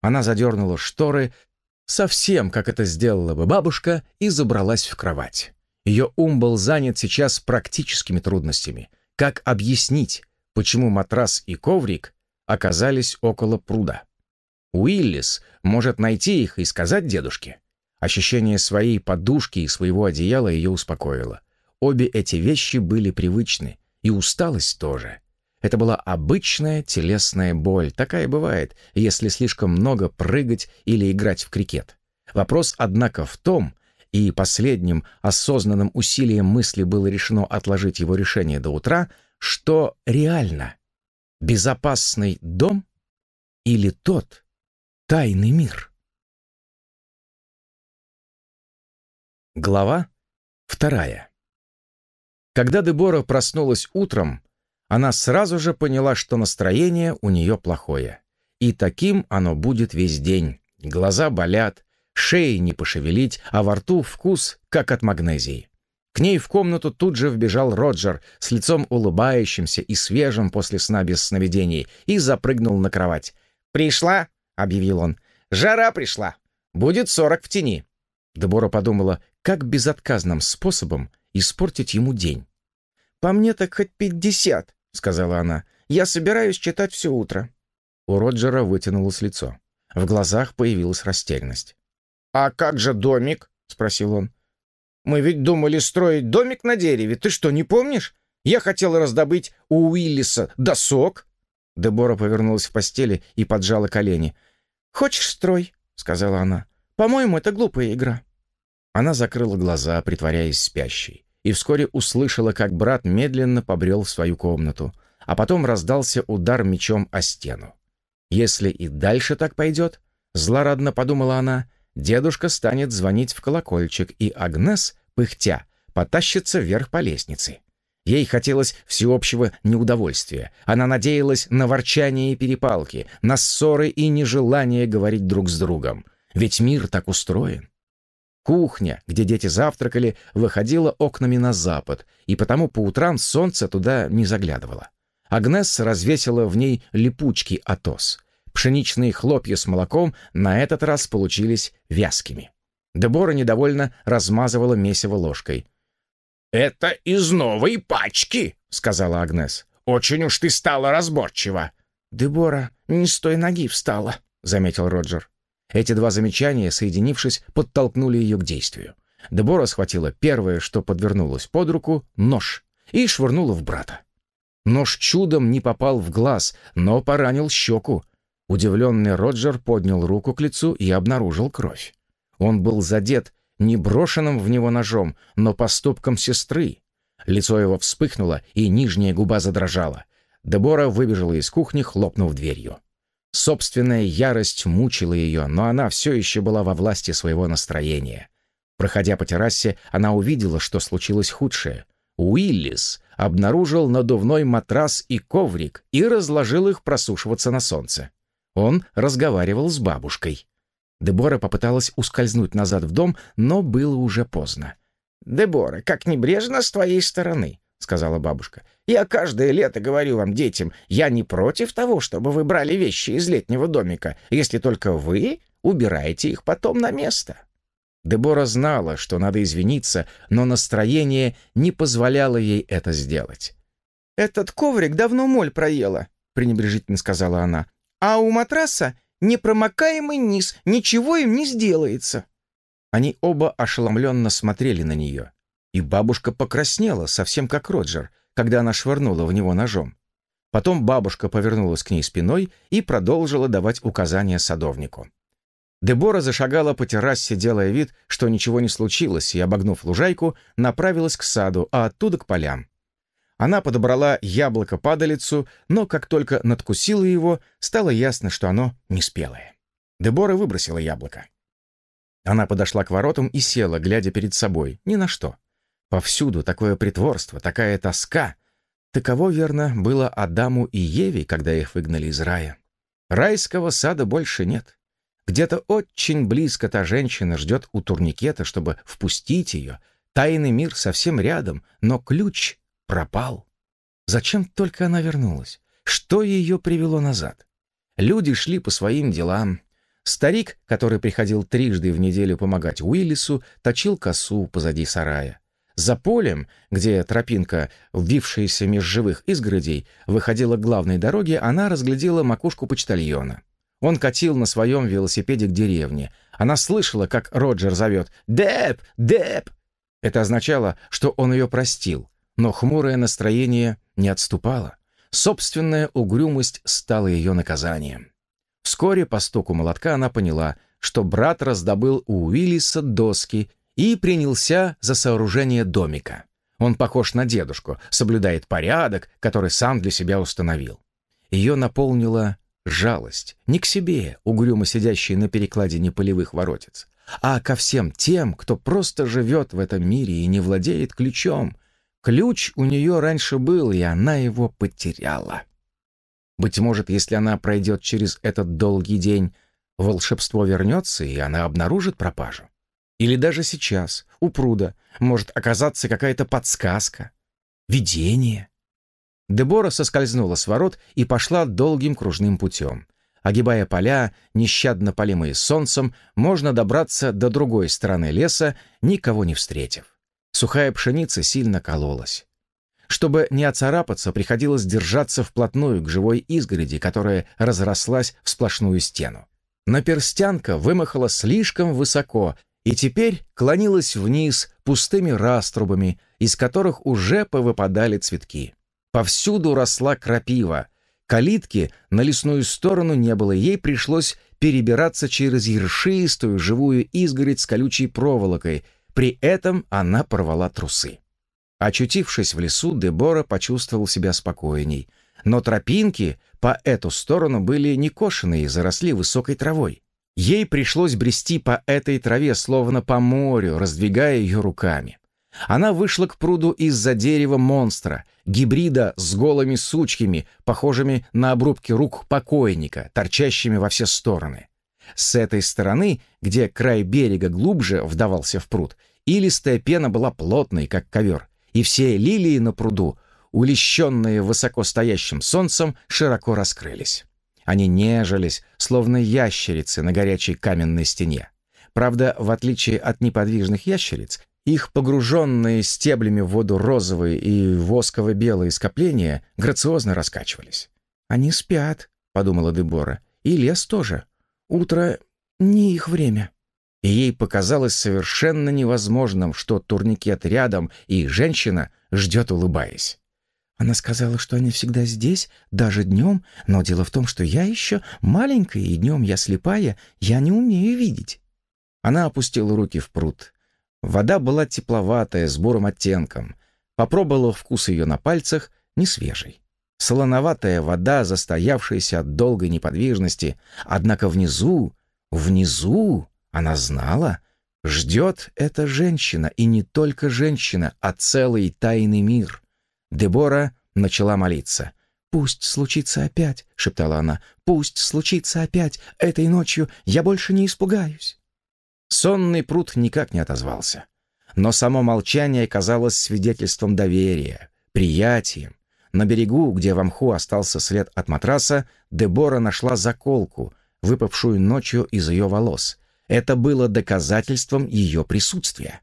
Она задернула шторы, совсем как это сделала бы бабушка, и забралась в кровать. Ее ум был занят сейчас практическими трудностями — как объяснить, почему матрас и коврик оказались около пруда? Уиллис может найти их и сказать дедушке. Ощущение своей подушки и своего одеяла ее успокоило. Обе эти вещи были привычны, и усталость тоже. Это была обычная телесная боль. Такая бывает, если слишком много прыгать или играть в крикет. Вопрос, однако, в том, и последним осознанным усилием мысли было решено отложить его решение до утра, что реально безопасный дом или тот тайный мир. Глава вторая. Когда Дебора проснулась утром, она сразу же поняла, что настроение у нее плохое. И таким оно будет весь день. Глаза болят, шеи не пошевелить, а во рту вкус, как от магнезии. К ней в комнату тут же вбежал Роджер с лицом улыбающимся и свежим после сна без сновидений и запрыгнул на кровать. «Пришла?» — объявил он. «Жара пришла. Будет сорок в тени». Дебора подумала, как безотказным способом испортить ему день. «По мне так хоть пятьдесят», — сказала она. «Я собираюсь читать все утро». У Роджера вытянулось лицо. В глазах появилась растерянность. «А как же домик?» — спросил он. «Мы ведь думали строить домик на дереве. Ты что, не помнишь? Я хотел раздобыть у Уиллиса досок». Дебора повернулась в постели и поджала колени. «Хочешь, строй?» — сказала она. «По-моему, это глупая игра». Она закрыла глаза, притворяясь спящей, и вскоре услышала, как брат медленно побрел в свою комнату, а потом раздался удар мечом о стену. «Если и дальше так пойдет», — злорадно подумала она, Дедушка станет звонить в колокольчик, и Агнес, пыхтя, потащится вверх по лестнице. Ей хотелось всеобщего неудовольствия. Она надеялась на ворчание и перепалки, на ссоры и нежелание говорить друг с другом. Ведь мир так устроен. Кухня, где дети завтракали, выходила окнами на запад, и потому по утрам солнце туда не заглядывало. Агнес развесила в ней липучки атос. Пшеничные хлопья с молоком на этот раз получились вязкими. Дебора недовольно размазывала месиво ложкой. «Это из новой пачки», — сказала Агнес. «Очень уж ты стала разборчива». «Дебора не с той ноги встала», — заметил Роджер. Эти два замечания, соединившись, подтолкнули ее к действию. Дебора схватила первое, что подвернулось под руку, нож, и швырнула в брата. Нож чудом не попал в глаз, но поранил щеку. Удивленный Роджер поднял руку к лицу и обнаружил кровь. Он был задет не брошенным в него ножом, но поступком сестры. Лицо его вспыхнуло, и нижняя губа задрожала. Дебора выбежала из кухни, хлопнув дверью. Собственная ярость мучила ее, но она все еще была во власти своего настроения. Проходя по террасе, она увидела, что случилось худшее. Уиллис обнаружил надувной матрас и коврик и разложил их просушиваться на солнце. Он разговаривал с бабушкой. Дебора попыталась ускользнуть назад в дом, но было уже поздно. «Дебора, как небрежно с твоей стороны», — сказала бабушка. «Я каждое лето говорю вам, детям, я не против того, чтобы вы брали вещи из летнего домика, если только вы убираете их потом на место». Дебора знала, что надо извиниться, но настроение не позволяло ей это сделать. «Этот коврик давно моль проела», — пренебрежительно сказала она. «А у матраса непромокаемый низ, ничего им не сделается». Они оба ошеломленно смотрели на нее. И бабушка покраснела, совсем как Роджер, когда она швырнула в него ножом. Потом бабушка повернулась к ней спиной и продолжила давать указания садовнику. Дебора зашагала по террасе, делая вид, что ничего не случилось, и, обогнув лужайку, направилась к саду, а оттуда к полям. Она подобрала яблоко-падалицу, но как только надкусила его, стало ясно, что оно не спелое. Дебора выбросила яблоко. Она подошла к воротам и села, глядя перед собой, ни на что. Повсюду такое притворство, такая тоска. Таково, верно, было Адаму и Еве, когда их выгнали из рая. Райского сада больше нет. Где-то очень близко та женщина ждет у турникета, чтобы впустить ее. Тайный мир совсем рядом, но ключ пропал. Зачем только она вернулась? Что ее привело назад? Люди шли по своим делам. Старик, который приходил трижды в неделю помогать Уиллису, точил косу позади сарая. За полем, где тропинка, ввившаяся меж живых изгородей, выходила к главной дороге, она разглядела макушку почтальона. Он катил на своем велосипеде к деревне. Она слышала, как Роджер зовет «Деп! Деп!». Это означало, что он ее простил, но хмурое настроение не отступало. Собственная угрюмость стала ее наказанием. Вскоре по стуку молотка она поняла, что брат раздобыл у Уиллиса доски и принялся за сооружение домика. Он похож на дедушку, соблюдает порядок, который сам для себя установил. Ее наполнила жалость не к себе, угрюмо сидящей на перекладине полевых воротец, а ко всем тем, кто просто живет в этом мире и не владеет ключом. Ключ у нее раньше был, и она его потеряла. Быть может, если она пройдет через этот долгий день, волшебство вернется, и она обнаружит пропажу. Или даже сейчас, у пруда, может оказаться какая-то подсказка, видение. Дебора соскользнула с ворот и пошла долгим кружным путем. Огибая поля, нещадно полимые солнцем, можно добраться до другой стороны леса, никого не встретив. Сухая пшеница сильно кололась. Чтобы не оцарапаться, приходилось держаться вплотную к живой изгороди, которая разрослась в сплошную стену. Наперстянка вымахала слишком высоко и теперь клонилась вниз пустыми раструбами, из которых уже повыпадали цветки. Повсюду росла крапива. Калитки на лесную сторону не было, ей пришлось перебираться через ершистую живую изгородь с колючей проволокой. При этом она порвала трусы. Очутившись в лесу, Дебора почувствовал себя спокойней. Но тропинки по эту сторону были не кошеные, заросли высокой травой. Ей пришлось брести по этой траве, словно по морю, раздвигая ее руками. Она вышла к пруду из-за дерева монстра, гибрида с голыми сучьями, похожими на обрубки рук покойника, торчащими во все стороны. С этой стороны, где край берега глубже вдавался в пруд, илистая пена была плотной, как ковер, и все лилии на пруду, улещенные высоко стоящим солнцем, широко раскрылись. Они нежились, словно ящерицы на горячей каменной стене. Правда, в отличие от неподвижных ящериц, их погруженные стеблями в воду розовые и восково-белые скопления грациозно раскачивались. «Они спят», — подумала Дебора, — «и лес тоже. Утро — не их время». И ей показалось совершенно невозможным, что турникет рядом и женщина ждет, улыбаясь. Она сказала, что они всегда здесь, даже днем, но дело в том, что я еще маленькая, и днем я слепая, я не умею видеть. Она опустила руки в пруд. Вода была тепловатая, с бурым оттенком. Попробовала вкус ее на пальцах, не свежий. Солоноватая вода, застоявшаяся от долгой неподвижности. Однако внизу, внизу, она знала, ждет эта женщина, и не только женщина, а целый тайный мир. Дебора начала молиться. «Пусть случится опять», — шептала она, — «пусть случится опять. Этой ночью я больше не испугаюсь». Сонный пруд никак не отозвался. Но само молчание казалось свидетельством доверия, приятием. На берегу, где в мху остался след от матраса, Дебора нашла заколку, выпавшую ночью из ее волос. Это было доказательством ее присутствия.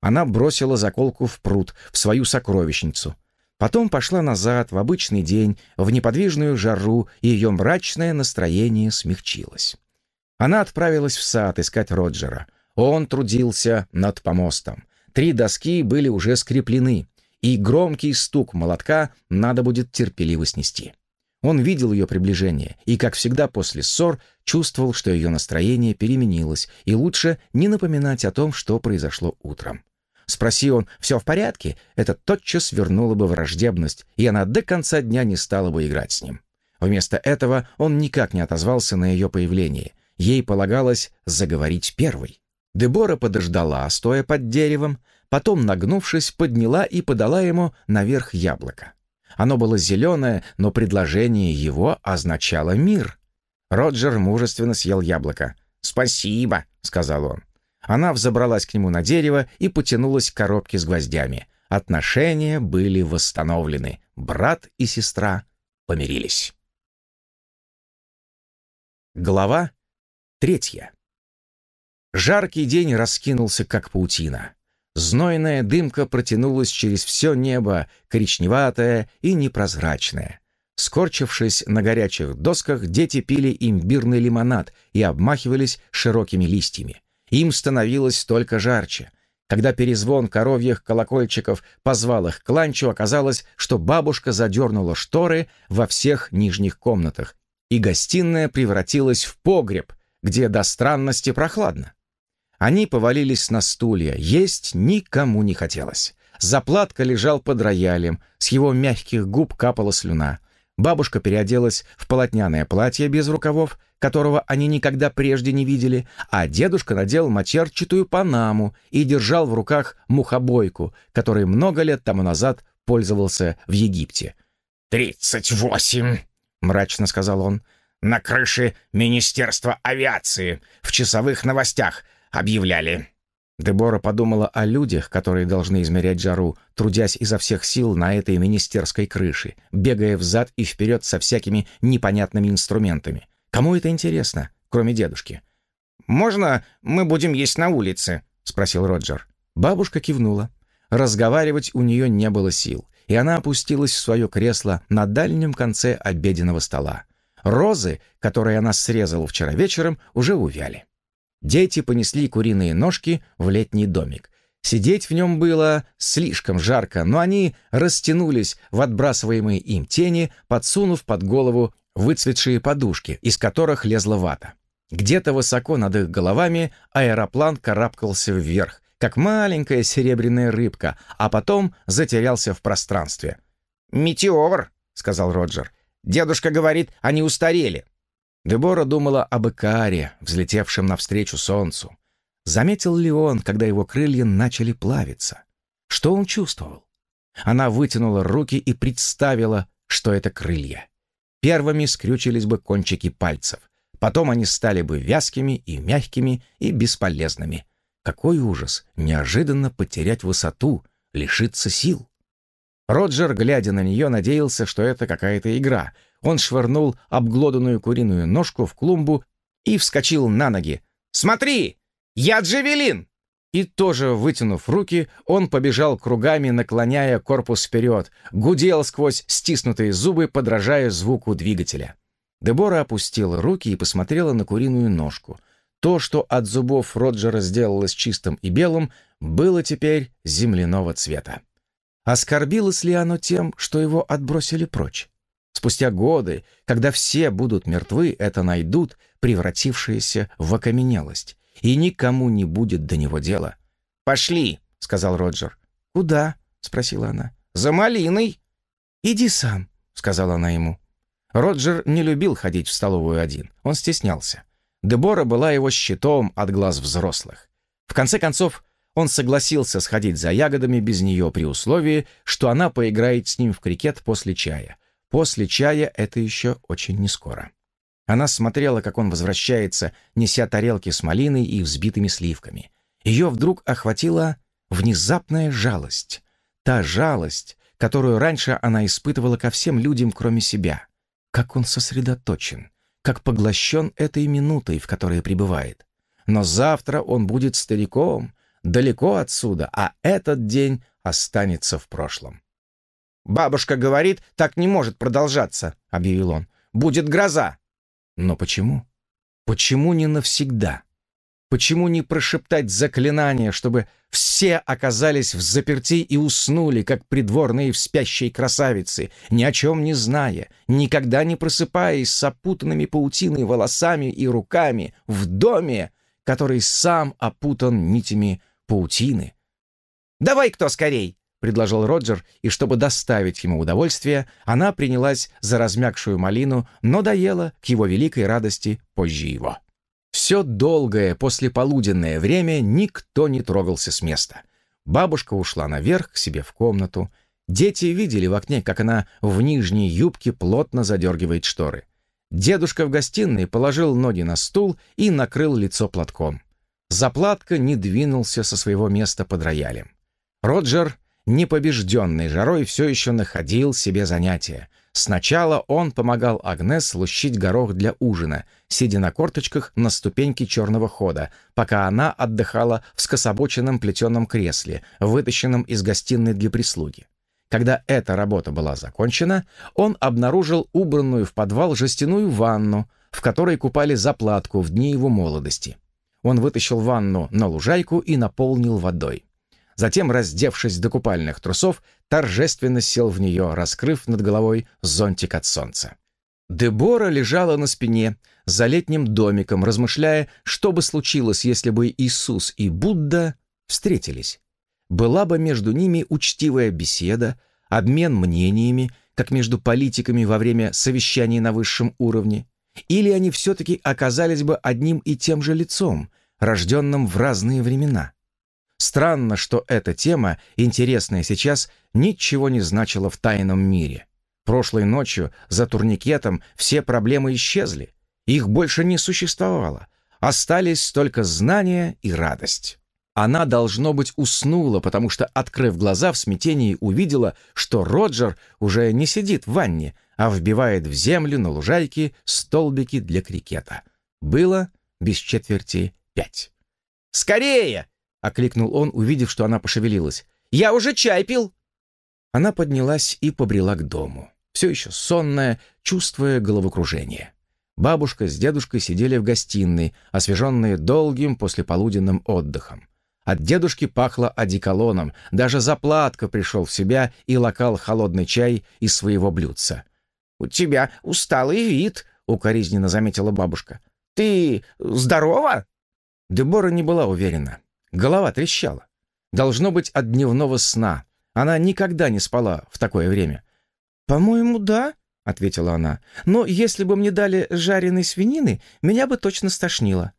Она бросила заколку в пруд, в свою сокровищницу. Потом пошла назад в обычный день, в неподвижную жару, и ее мрачное настроение смягчилось. Она отправилась в сад искать Роджера. Он трудился над помостом. Три доски были уже скреплены, и громкий стук молотка надо будет терпеливо снести. Он видел ее приближение и, как всегда после ссор, чувствовал, что ее настроение переменилось, и лучше не напоминать о том, что произошло утром. Спроси он, все в порядке, это тотчас вернуло бы враждебность, и она до конца дня не стала бы играть с ним. Вместо этого он никак не отозвался на ее появление. Ей полагалось заговорить первой. Дебора подождала, стоя под деревом, потом, нагнувшись, подняла и подала ему наверх яблоко. Оно было зеленое, но предложение его означало мир. Роджер мужественно съел яблоко. «Спасибо», — сказал он. Она взобралась к нему на дерево и потянулась к коробке с гвоздями. Отношения были восстановлены. Брат и сестра помирились. Глава третья. Жаркий день раскинулся, как паутина. Знойная дымка протянулась через все небо, коричневатая и непрозрачная. Скорчившись на горячих досках, дети пили имбирный лимонад и обмахивались широкими листьями. Им становилось только жарче. Когда перезвон коровьих колокольчиков позвал их к ланчу, оказалось, что бабушка задернула шторы во всех нижних комнатах, и гостиная превратилась в погреб, где до странности прохладно. Они повалились на стулья, есть никому не хотелось. Заплатка лежал под роялем, с его мягких губ капала слюна. Бабушка переоделась в полотняное платье без рукавов, которого они никогда прежде не видели, а дедушка надел мачерчатую панаму и держал в руках мухобойку, которой много лет тому назад пользовался в Египте. «Тридцать восемь!» — мрачно сказал он. «На крыше Министерства авиации, в часовых новостях объявляли». Дебора подумала о людях, которые должны измерять жару, трудясь изо всех сил на этой министерской крыше, бегая взад и вперед со всякими непонятными инструментами. Кому это интересно, кроме дедушки? «Можно мы будем есть на улице?» — спросил Роджер. Бабушка кивнула. Разговаривать у нее не было сил, и она опустилась в свое кресло на дальнем конце обеденного стола. Розы, которые она срезала вчера вечером, уже увяли. Дети понесли куриные ножки в летний домик. Сидеть в нем было слишком жарко, но они растянулись в отбрасываемые им тени, подсунув под голову выцветшие подушки, из которых лезла вата. Где-то высоко над их головами аэроплан карабкался вверх, как маленькая серебряная рыбка, а потом затерялся в пространстве. «Метеор», — сказал Роджер. «Дедушка говорит, они устарели». Дебора думала об Икаре, взлетевшем навстречу солнцу. Заметил ли он, когда его крылья начали плавиться? Что он чувствовал? Она вытянула руки и представила, что это крылья. Первыми скрючились бы кончики пальцев. Потом они стали бы вязкими и мягкими и бесполезными. Какой ужас! Неожиданно потерять высоту, лишиться сил. Роджер, глядя на нее, надеялся, что это какая-то игра — он швырнул обглоданную куриную ножку в клумбу и вскочил на ноги. «Смотри! Я Джавелин!» И тоже, вытянув руки, он побежал кругами, наклоняя корпус вперед, гудел сквозь стиснутые зубы, подражая звуку двигателя. Дебора опустила руки и посмотрела на куриную ножку. То, что от зубов Роджера сделалось чистым и белым, было теперь земляного цвета. Оскорбилось ли оно тем, что его отбросили прочь? Спустя годы, когда все будут мертвы, это найдут, превратившиеся в окаменелость, и никому не будет до него дела. «Пошли», — сказал Роджер. «Куда?» — спросила она. «За малиной». «Иди сам», — сказала она ему. Роджер не любил ходить в столовую один. Он стеснялся. Дебора была его щитом от глаз взрослых. В конце концов, он согласился сходить за ягодами без нее при условии, что она поиграет с ним в крикет после чая. После чая это еще очень нескоро. Она смотрела, как он возвращается, неся тарелки с малиной и взбитыми сливками. Ее вдруг охватила внезапная жалость. Та жалость, которую раньше она испытывала ко всем людям, кроме себя. Как он сосредоточен, как поглощен этой минутой, в которой пребывает. Но завтра он будет стариком, далеко отсюда, а этот день останется в прошлом. «Бабушка говорит, так не может продолжаться», — объявил он. «Будет гроза». Но почему? Почему не навсегда? Почему не прошептать заклинание, чтобы все оказались в заперти и уснули, как придворные в спящей красавицы, ни о чем не зная, никогда не просыпаясь с опутанными паутиной волосами и руками в доме, который сам опутан нитями паутины? «Давай кто скорей!» — предложил Роджер, и чтобы доставить ему удовольствие, она принялась за размягшую малину, но доела, к его великой радости, позже его. Все долгое послеполуденное время никто не трогался с места. Бабушка ушла наверх к себе в комнату. Дети видели в окне, как она в нижней юбке плотно задергивает шторы. Дедушка в гостиной положил ноги на стул и накрыл лицо платком. Заплатка не двинулся со своего места под роялем. Роджер, непобежденный жарой, все еще находил себе занятия — Сначала он помогал Агнес лущить горох для ужина, сидя на корточках на ступеньке черного хода, пока она отдыхала в скособоченном плетеном кресле, вытащенном из гостиной для прислуги. Когда эта работа была закончена, он обнаружил убранную в подвал жестяную ванну, в которой купали заплатку в дни его молодости. Он вытащил ванну на лужайку и наполнил водой. Затем, раздевшись до купальных трусов, торжественно сел в нее, раскрыв над головой зонтик от солнца. Дебора лежала на спине, за летним домиком, размышляя, что бы случилось, если бы Иисус и Будда встретились. Была бы между ними учтивая беседа, обмен мнениями, как между политиками во время совещаний на высшем уровне, или они все-таки оказались бы одним и тем же лицом, рожденным в разные времена. Странно, что эта тема, интересная сейчас, ничего не значила в тайном мире. Прошлой ночью за турникетом все проблемы исчезли. Их больше не существовало. Остались только знания и радость. Она, должно быть, уснула, потому что, открыв глаза в смятении, увидела, что Роджер уже не сидит в ванне, а вбивает в землю на лужайке столбики для крикета. Было без четверти пять. «Скорее!» — окликнул он, увидев, что она пошевелилась. «Я уже чай пил!» Она поднялась и побрела к дому, все еще сонная, чувствуя головокружение. Бабушка с дедушкой сидели в гостиной, освеженные долгим послеполуденным отдыхом. От дедушки пахло одеколоном, даже заплатка пришел в себя и лакал холодный чай из своего блюдца. «У тебя усталый вид», — укоризненно заметила бабушка. «Ты здорова?» Дебора не была уверена. Голова трещала. Должно быть от дневного сна. Она никогда не спала в такое время. «По-моему, да», — ответила она. «Но если бы мне дали жареной свинины, меня бы точно стошнило».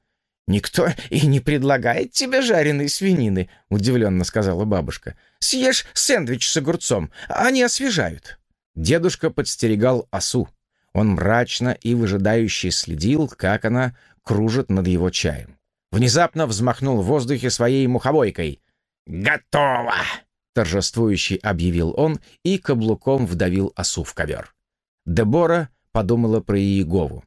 «Никто и не предлагает тебе жареной свинины», — удивленно сказала бабушка. «Съешь сэндвич с огурцом, они освежают». Дедушка подстерегал осу. Он мрачно и выжидающе следил, как она кружит над его чаем внезапно взмахнул в воздухе своей мухобойкой. «Готово!» — торжествующий объявил он и каблуком вдавил осу в ковер. Дебора подумала про Иегову.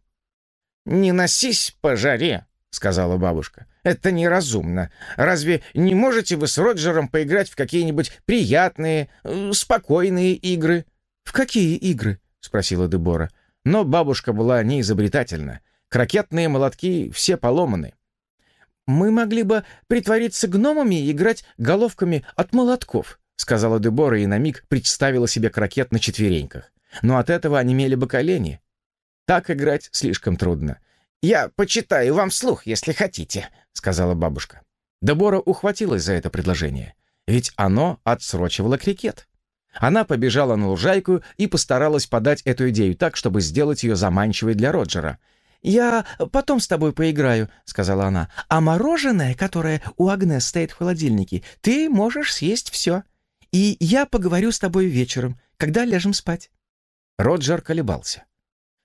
«Не носись по жаре», — сказала бабушка. «Это неразумно. Разве не можете вы с Роджером поиграть в какие-нибудь приятные, э, спокойные игры?» «В какие игры?» — спросила Дебора. Но бабушка была неизобретательна. Крокетные молотки все поломаны. «Мы могли бы притвориться гномами и играть головками от молотков», сказала Дебора и на миг представила себе крокет на четвереньках. Но от этого онемели бы колени. Так играть слишком трудно. «Я почитаю вам вслух, если хотите», — сказала бабушка. Дебора ухватилась за это предложение, ведь оно отсрочивало крикет. Она побежала на лужайку и постаралась подать эту идею так, чтобы сделать ее заманчивой для Роджера — «Я потом с тобой поиграю», — сказала она. «А мороженое, которое у Агнес стоит в холодильнике, ты можешь съесть все. И я поговорю с тобой вечером, когда ляжем спать». Роджер колебался.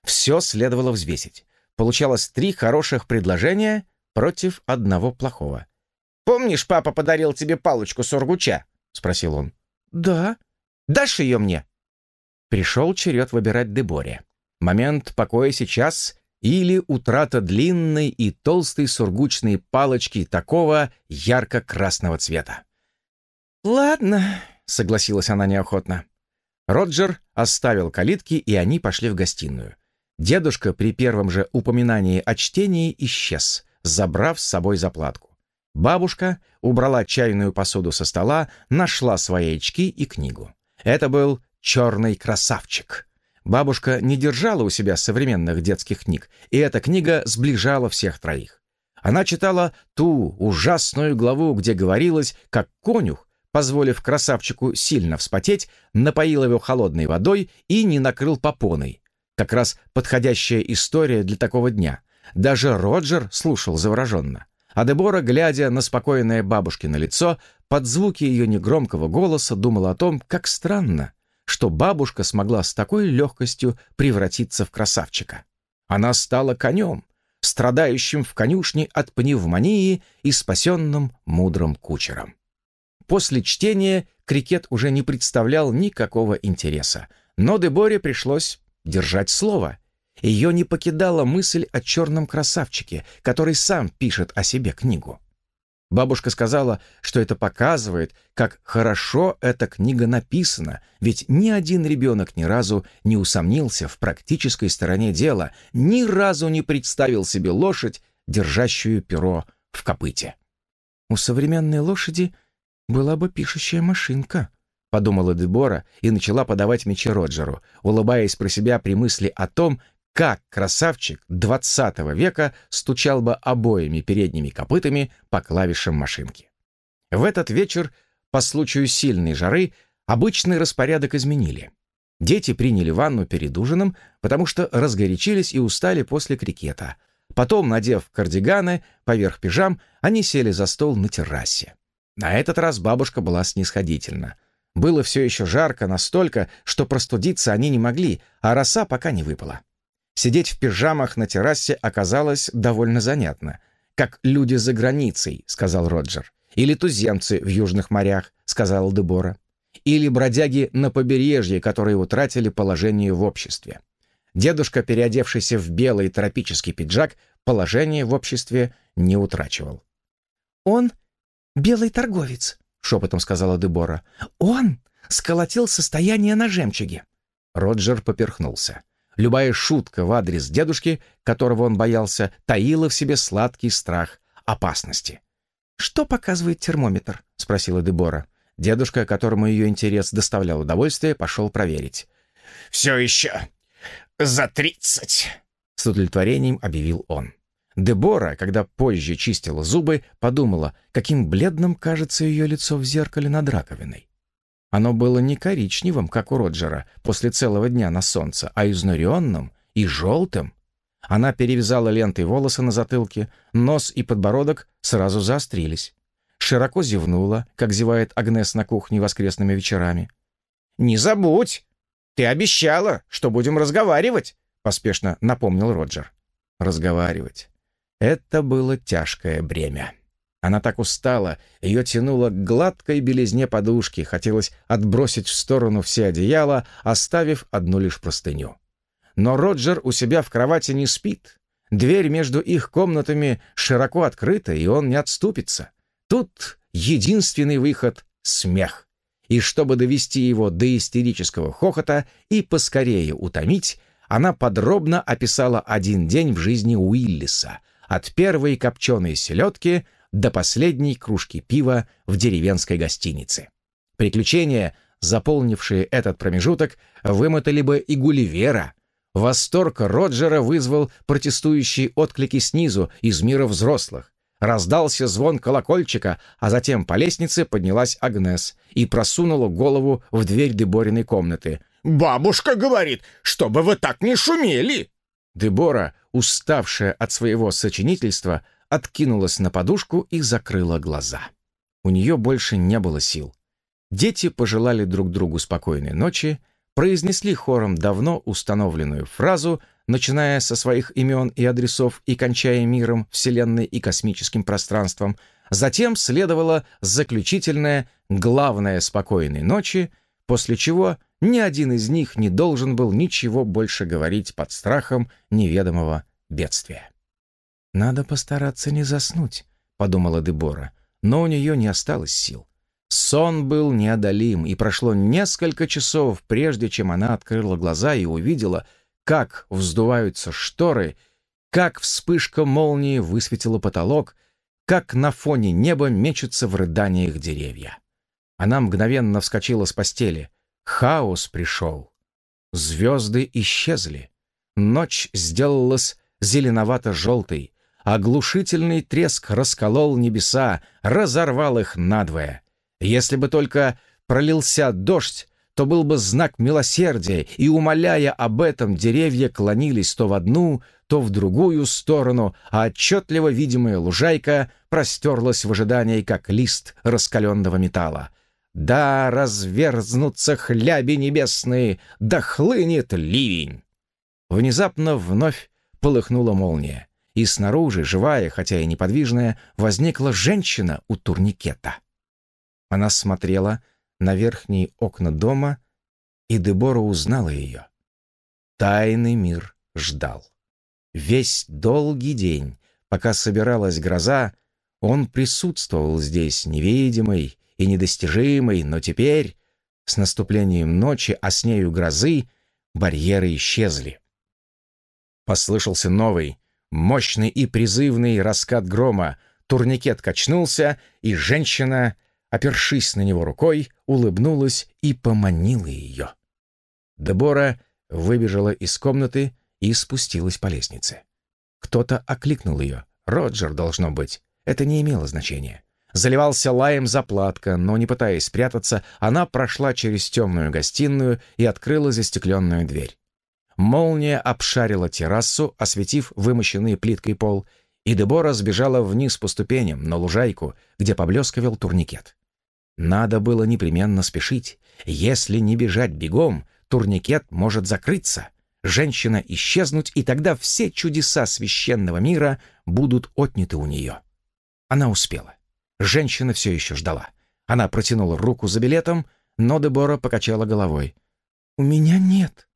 Все следовало взвесить. Получалось три хороших предложения против одного плохого. «Помнишь, папа подарил тебе палочку сургуча?» — спросил он. «Да». «Дашь ее мне?» Пришел черед выбирать Деборе. Момент покоя сейчас или утрата длинной и толстой сургучной палочки такого ярко-красного цвета. «Ладно», — согласилась она неохотно. Роджер оставил калитки, и они пошли в гостиную. Дедушка при первом же упоминании о чтении исчез, забрав с собой заплатку. Бабушка убрала чайную посуду со стола, нашла свои очки и книгу. Это был «Черный красавчик». Бабушка не держала у себя современных детских книг, и эта книга сближала всех троих. Она читала ту ужасную главу, где говорилось, как конюх, позволив красавчику сильно вспотеть, напоил его холодной водой и не накрыл попоной. Как раз подходящая история для такого дня. Даже Роджер слушал завороженно. А Дебора, глядя на спокойное бабушкино лицо, под звуки ее негромкого голоса думала о том, как странно, что бабушка смогла с такой легкостью превратиться в красавчика. Она стала конем, страдающим в конюшне от пневмонии и спасенным мудрым кучером. После чтения крикет уже не представлял никакого интереса, но Деборе пришлось держать слово. Ее не покидала мысль о черном красавчике, который сам пишет о себе книгу. Бабушка сказала, что это показывает, как хорошо эта книга написана, ведь ни один ребенок ни разу не усомнился в практической стороне дела, ни разу не представил себе лошадь, держащую перо в копыте. У современной лошади была бы пишущая машинка, подумала Дебора и начала подавать мечи Роджеру, улыбаясь про себя при мысли о том, как красавчик XX века стучал бы обоими передними копытами по клавишам машинки. В этот вечер, по случаю сильной жары, обычный распорядок изменили. Дети приняли ванну перед ужином, потому что разгорячились и устали после крикета. Потом, надев кардиганы поверх пижам, они сели за стол на террасе. На этот раз бабушка была снисходительна. Было все еще жарко настолько, что простудиться они не могли, а роса пока не выпала. Сидеть в пижамах на террасе оказалось довольно занятно. «Как люди за границей», — сказал Роджер. «Или туземцы в южных морях», — сказала Дебора. «Или бродяги на побережье, которые утратили положение в обществе». Дедушка, переодевшийся в белый тропический пиджак, положение в обществе не утрачивал. «Он белый торговец», — шепотом сказала Дебора. «Он сколотил состояние на жемчуге». Роджер поперхнулся. Любая шутка в адрес дедушки, которого он боялся, таила в себе сладкий страх опасности. «Что показывает термометр?» — спросила Дебора. Дедушка, которому ее интерес доставлял удовольствие, пошел проверить. «Все еще за тридцать!» — с удовлетворением объявил он. Дебора, когда позже чистила зубы, подумала, каким бледным кажется ее лицо в зеркале над раковиной. Оно было не коричневым, как у Роджера, после целого дня на солнце, а изнуренным и желтым. Она перевязала лентой волосы на затылке, нос и подбородок сразу заострились. Широко зевнула, как зевает Агнес на кухне воскресными вечерами. «Не забудь! Ты обещала, что будем разговаривать!» — поспешно напомнил Роджер. «Разговаривать. Это было тяжкое бремя». Она так устала, ее тянуло к гладкой белизне подушки, хотелось отбросить в сторону все одеяла, оставив одну лишь простыню. Но Роджер у себя в кровати не спит. Дверь между их комнатами широко открыта, и он не отступится. Тут единственный выход — смех. И чтобы довести его до истерического хохота и поскорее утомить, она подробно описала один день в жизни Уиллиса, от первой копченой селедки — до последней кружки пива в деревенской гостинице. Приключения, заполнившие этот промежуток, вымотали бы и Гулливера. Восторг Роджера вызвал протестующие отклики снизу, из мира взрослых. Раздался звон колокольчика, а затем по лестнице поднялась Агнес и просунула голову в дверь Дебориной комнаты. «Бабушка говорит, чтобы вы так не шумели!» Дебора, уставшая от своего сочинительства, откинулась на подушку и закрыла глаза. У нее больше не было сил. Дети пожелали друг другу спокойной ночи, произнесли хором давно установленную фразу, начиная со своих имен и адресов и кончая миром, Вселенной и космическим пространством. Затем следовало заключительное «главное спокойной ночи», после чего ни один из них не должен был ничего больше говорить под страхом неведомого бедствия. «Надо постараться не заснуть», — подумала Дебора, но у нее не осталось сил. Сон был неодолим, и прошло несколько часов, прежде чем она открыла глаза и увидела, как вздуваются шторы, как вспышка молнии высветила потолок, как на фоне неба мечутся в рыданиях деревья. Она мгновенно вскочила с постели. Хаос пришел. Звезды исчезли. Ночь сделалась зеленовато-желтой. Оглушительный треск расколол небеса, разорвал их надвое. Если бы только пролился дождь, то был бы знак милосердия, и, умоляя об этом, деревья клонились то в одну, то в другую сторону, а отчетливо видимая лужайка простерлась в ожидании, как лист раскаленного металла. Да разверзнутся хляби небесные, да хлынет ливень. Внезапно вновь полыхнула молния, и снаружи, живая, хотя и неподвижная, возникла женщина у турникета. Она смотрела на верхние окна дома, и Дебора узнала ее. Тайный мир ждал. Весь долгий день, пока собиралась гроза, он присутствовал здесь, невидимый и недостижимый, но теперь, с наступлением ночи, а с нею грозы, барьеры исчезли. Послышался новый, мощный и призывный раскат грома, турникет качнулся, и женщина опершись на него рукой, улыбнулась и поманила ее. Дебора выбежала из комнаты и спустилась по лестнице. Кто-то окликнул ее. Роджер, должно быть. Это не имело значения. Заливался лаем заплатка, но, не пытаясь спрятаться, она прошла через темную гостиную и открыла застекленную дверь. Молния обшарила террасу, осветив вымощенный плиткой пол, и Дебора сбежала вниз по ступеням на лужайку, где поблескивал турникет. Надо было непременно спешить. Если не бежать бегом, турникет может закрыться, женщина исчезнуть, и тогда все чудеса священного мира будут отняты у нее. Она успела. Женщина все еще ждала. Она протянула руку за билетом, но Дебора покачала головой. «У меня нет».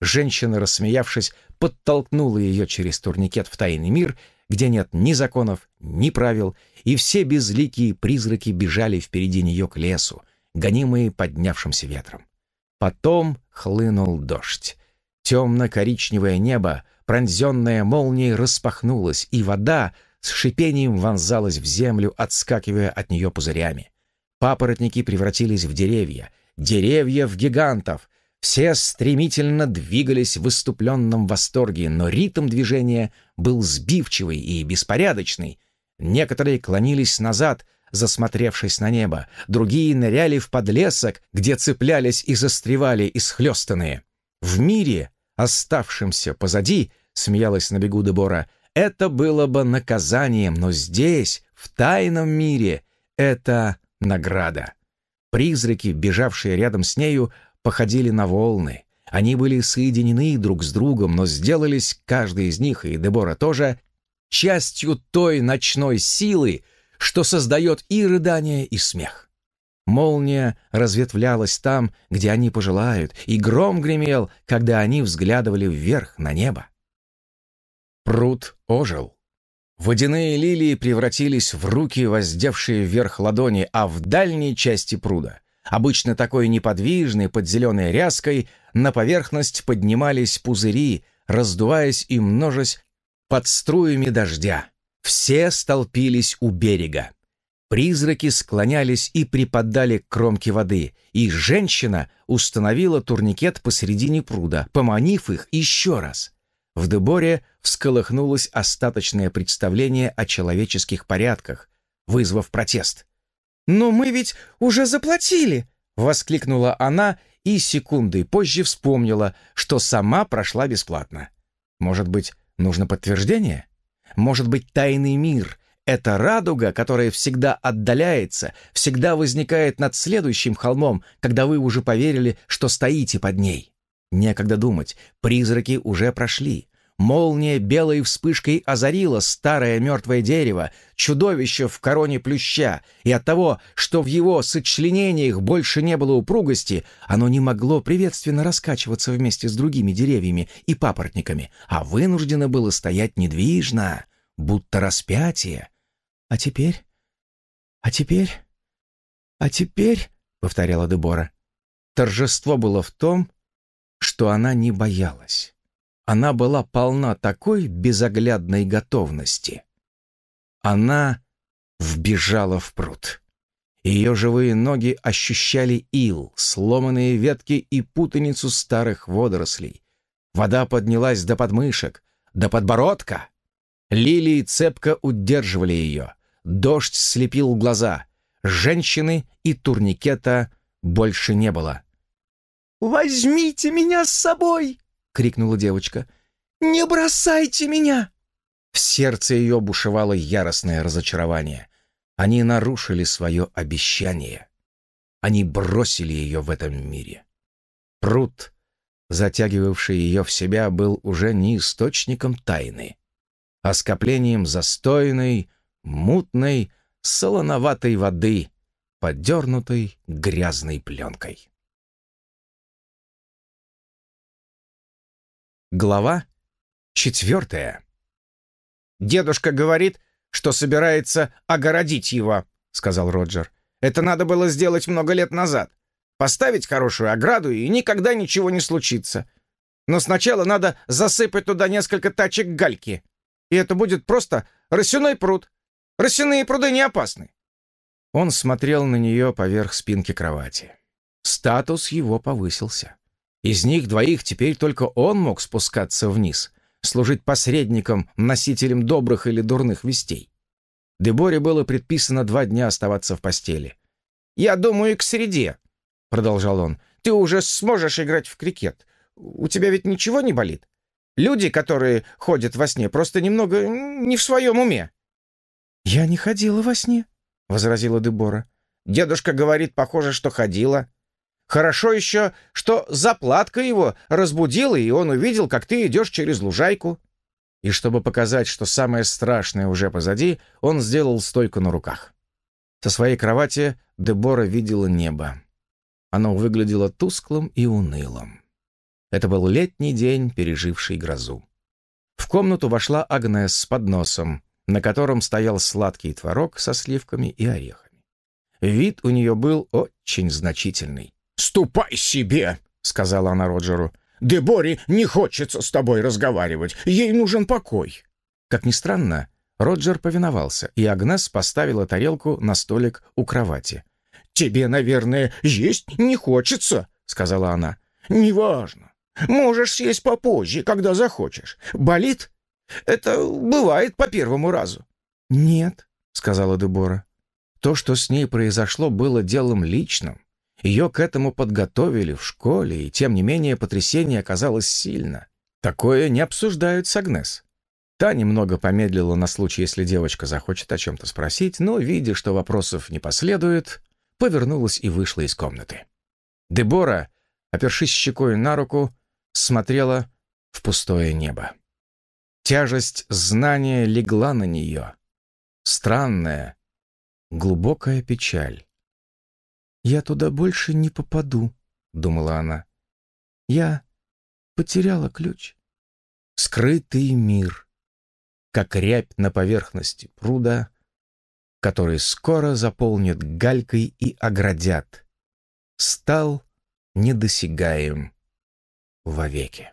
Женщина, рассмеявшись, подтолкнула ее через турникет в тайный мир где нет ни законов, ни правил, и все безликие призраки бежали впереди нее к лесу, гонимые поднявшимся ветром. Потом хлынул дождь. Темно-коричневое небо, пронзенное молнией, распахнулось, и вода с шипением вонзалась в землю, отскакивая от нее пузырями. Папоротники превратились в деревья, деревья в гигантов, все стремительно двигались в выступленном восторге, но ритм движения был сбивчивый и беспорядочный. Некоторые клонились назад, засмотревшись на небо, другие ныряли в подлесок, где цеплялись и застревали исхлестанные. В мире, оставшемся позади, смеялась на бегу Дебора, это было бы наказанием, но здесь, в тайном мире, это награда. Призраки, бежавшие рядом с нею, походили на волны. Они были соединены друг с другом, но сделались, каждый из них, и Дебора тоже, частью той ночной силы, что создает и рыдание, и смех. Молния разветвлялась там, где они пожелают, и гром гремел, когда они взглядывали вверх на небо. Пруд ожил. Водяные лилии превратились в руки, воздевшие вверх ладони, а в дальней части пруда обычно такой неподвижный под зеленой ряской, на поверхность поднимались пузыри, раздуваясь и множась под струями дождя. Все столпились у берега. Призраки склонялись и припадали к кромке воды, и женщина установила турникет посередине пруда, поманив их еще раз. В Деборе всколыхнулось остаточное представление о человеческих порядках, вызвав протест. «Но мы ведь уже заплатили!» — воскликнула она и секундой позже вспомнила, что сама прошла бесплатно. «Может быть, нужно подтверждение? Может быть, тайный мир — это радуга, которая всегда отдаляется, всегда возникает над следующим холмом, когда вы уже поверили, что стоите под ней?» Некогда думать, призраки уже прошли. Молния белой вспышкой озарила старое мертвое дерево, чудовище в короне плюща, и от того, что в его сочленениях больше не было упругости, оно не могло приветственно раскачиваться вместе с другими деревьями и папоротниками, а вынуждено было стоять недвижно, будто распятие. А теперь... А теперь... «А теперь», — повторяла Дебора, — торжество было в том, что она не боялась. Она была полна такой безоглядной готовности. Она вбежала в пруд. Ее живые ноги ощущали ил, сломанные ветки и путаницу старых водорослей. Вода поднялась до подмышек, до подбородка. Лилии цепко удерживали ее. Дождь слепил глаза. Женщины и турникета больше не было. «Возьмите меня с собой!» — крикнула девочка. «Не бросайте меня!» В сердце ее бушевало яростное разочарование. Они нарушили свое обещание. Они бросили ее в этом мире. Пруд, затягивавший ее в себя, был уже не источником тайны, а скоплением застойной, мутной, солоноватой воды, подернутой грязной пленкой. Глава четвертая. «Дедушка говорит, что собирается огородить его», — сказал Роджер. «Это надо было сделать много лет назад. Поставить хорошую ограду, и никогда ничего не случится. Но сначала надо засыпать туда несколько тачек гальки. И это будет просто росяной пруд. Росяные пруды не опасны». Он смотрел на нее поверх спинки кровати. Статус его повысился. Из них двоих теперь только он мог спускаться вниз, служить посредником, носителем добрых или дурных вестей. Деборе было предписано два дня оставаться в постели. «Я думаю, к среде», — продолжал он, — «ты уже сможешь играть в крикет. У тебя ведь ничего не болит? Люди, которые ходят во сне, просто немного не в своем уме». «Я не ходила во сне», — возразила Дебора. «Дедушка говорит, похоже, что ходила». Хорошо еще, что заплатка его разбудила, и он увидел, как ты идешь через лужайку. И чтобы показать, что самое страшное уже позади, он сделал стойку на руках. Со своей кровати Дебора видела небо. Оно выглядело тусклым и унылым. Это был летний день, переживший грозу. В комнату вошла Агнес с подносом, на котором стоял сладкий творог со сливками и орехами. Вид у нее был очень значительный. «Ступай себе!» — сказала она Роджеру. «Деборе не хочется с тобой разговаривать. Ей нужен покой». Как ни странно, Роджер повиновался, и Агнес поставила тарелку на столик у кровати. «Тебе, наверное, есть не хочется», — сказала она. «Неважно. Можешь съесть попозже, когда захочешь. Болит? Это бывает по первому разу». «Нет», — сказала Дебора. То, что с ней произошло, было делом личным. Ее к этому подготовили в школе, и тем не менее потрясение оказалось сильно. Такое не обсуждают с Агнес. Та немного помедлила на случай, если девочка захочет о чем-то спросить, но, видя, что вопросов не последует, повернулась и вышла из комнаты. Дебора, опершись щекой на руку, смотрела в пустое небо. Тяжесть знания легла на нее. Странная, глубокая печаль. «Я туда больше не попаду», — думала она. «Я потеряла ключ». Скрытый мир, как рябь на поверхности пруда, который скоро заполнит галькой и оградят, стал недосягаем вовеки.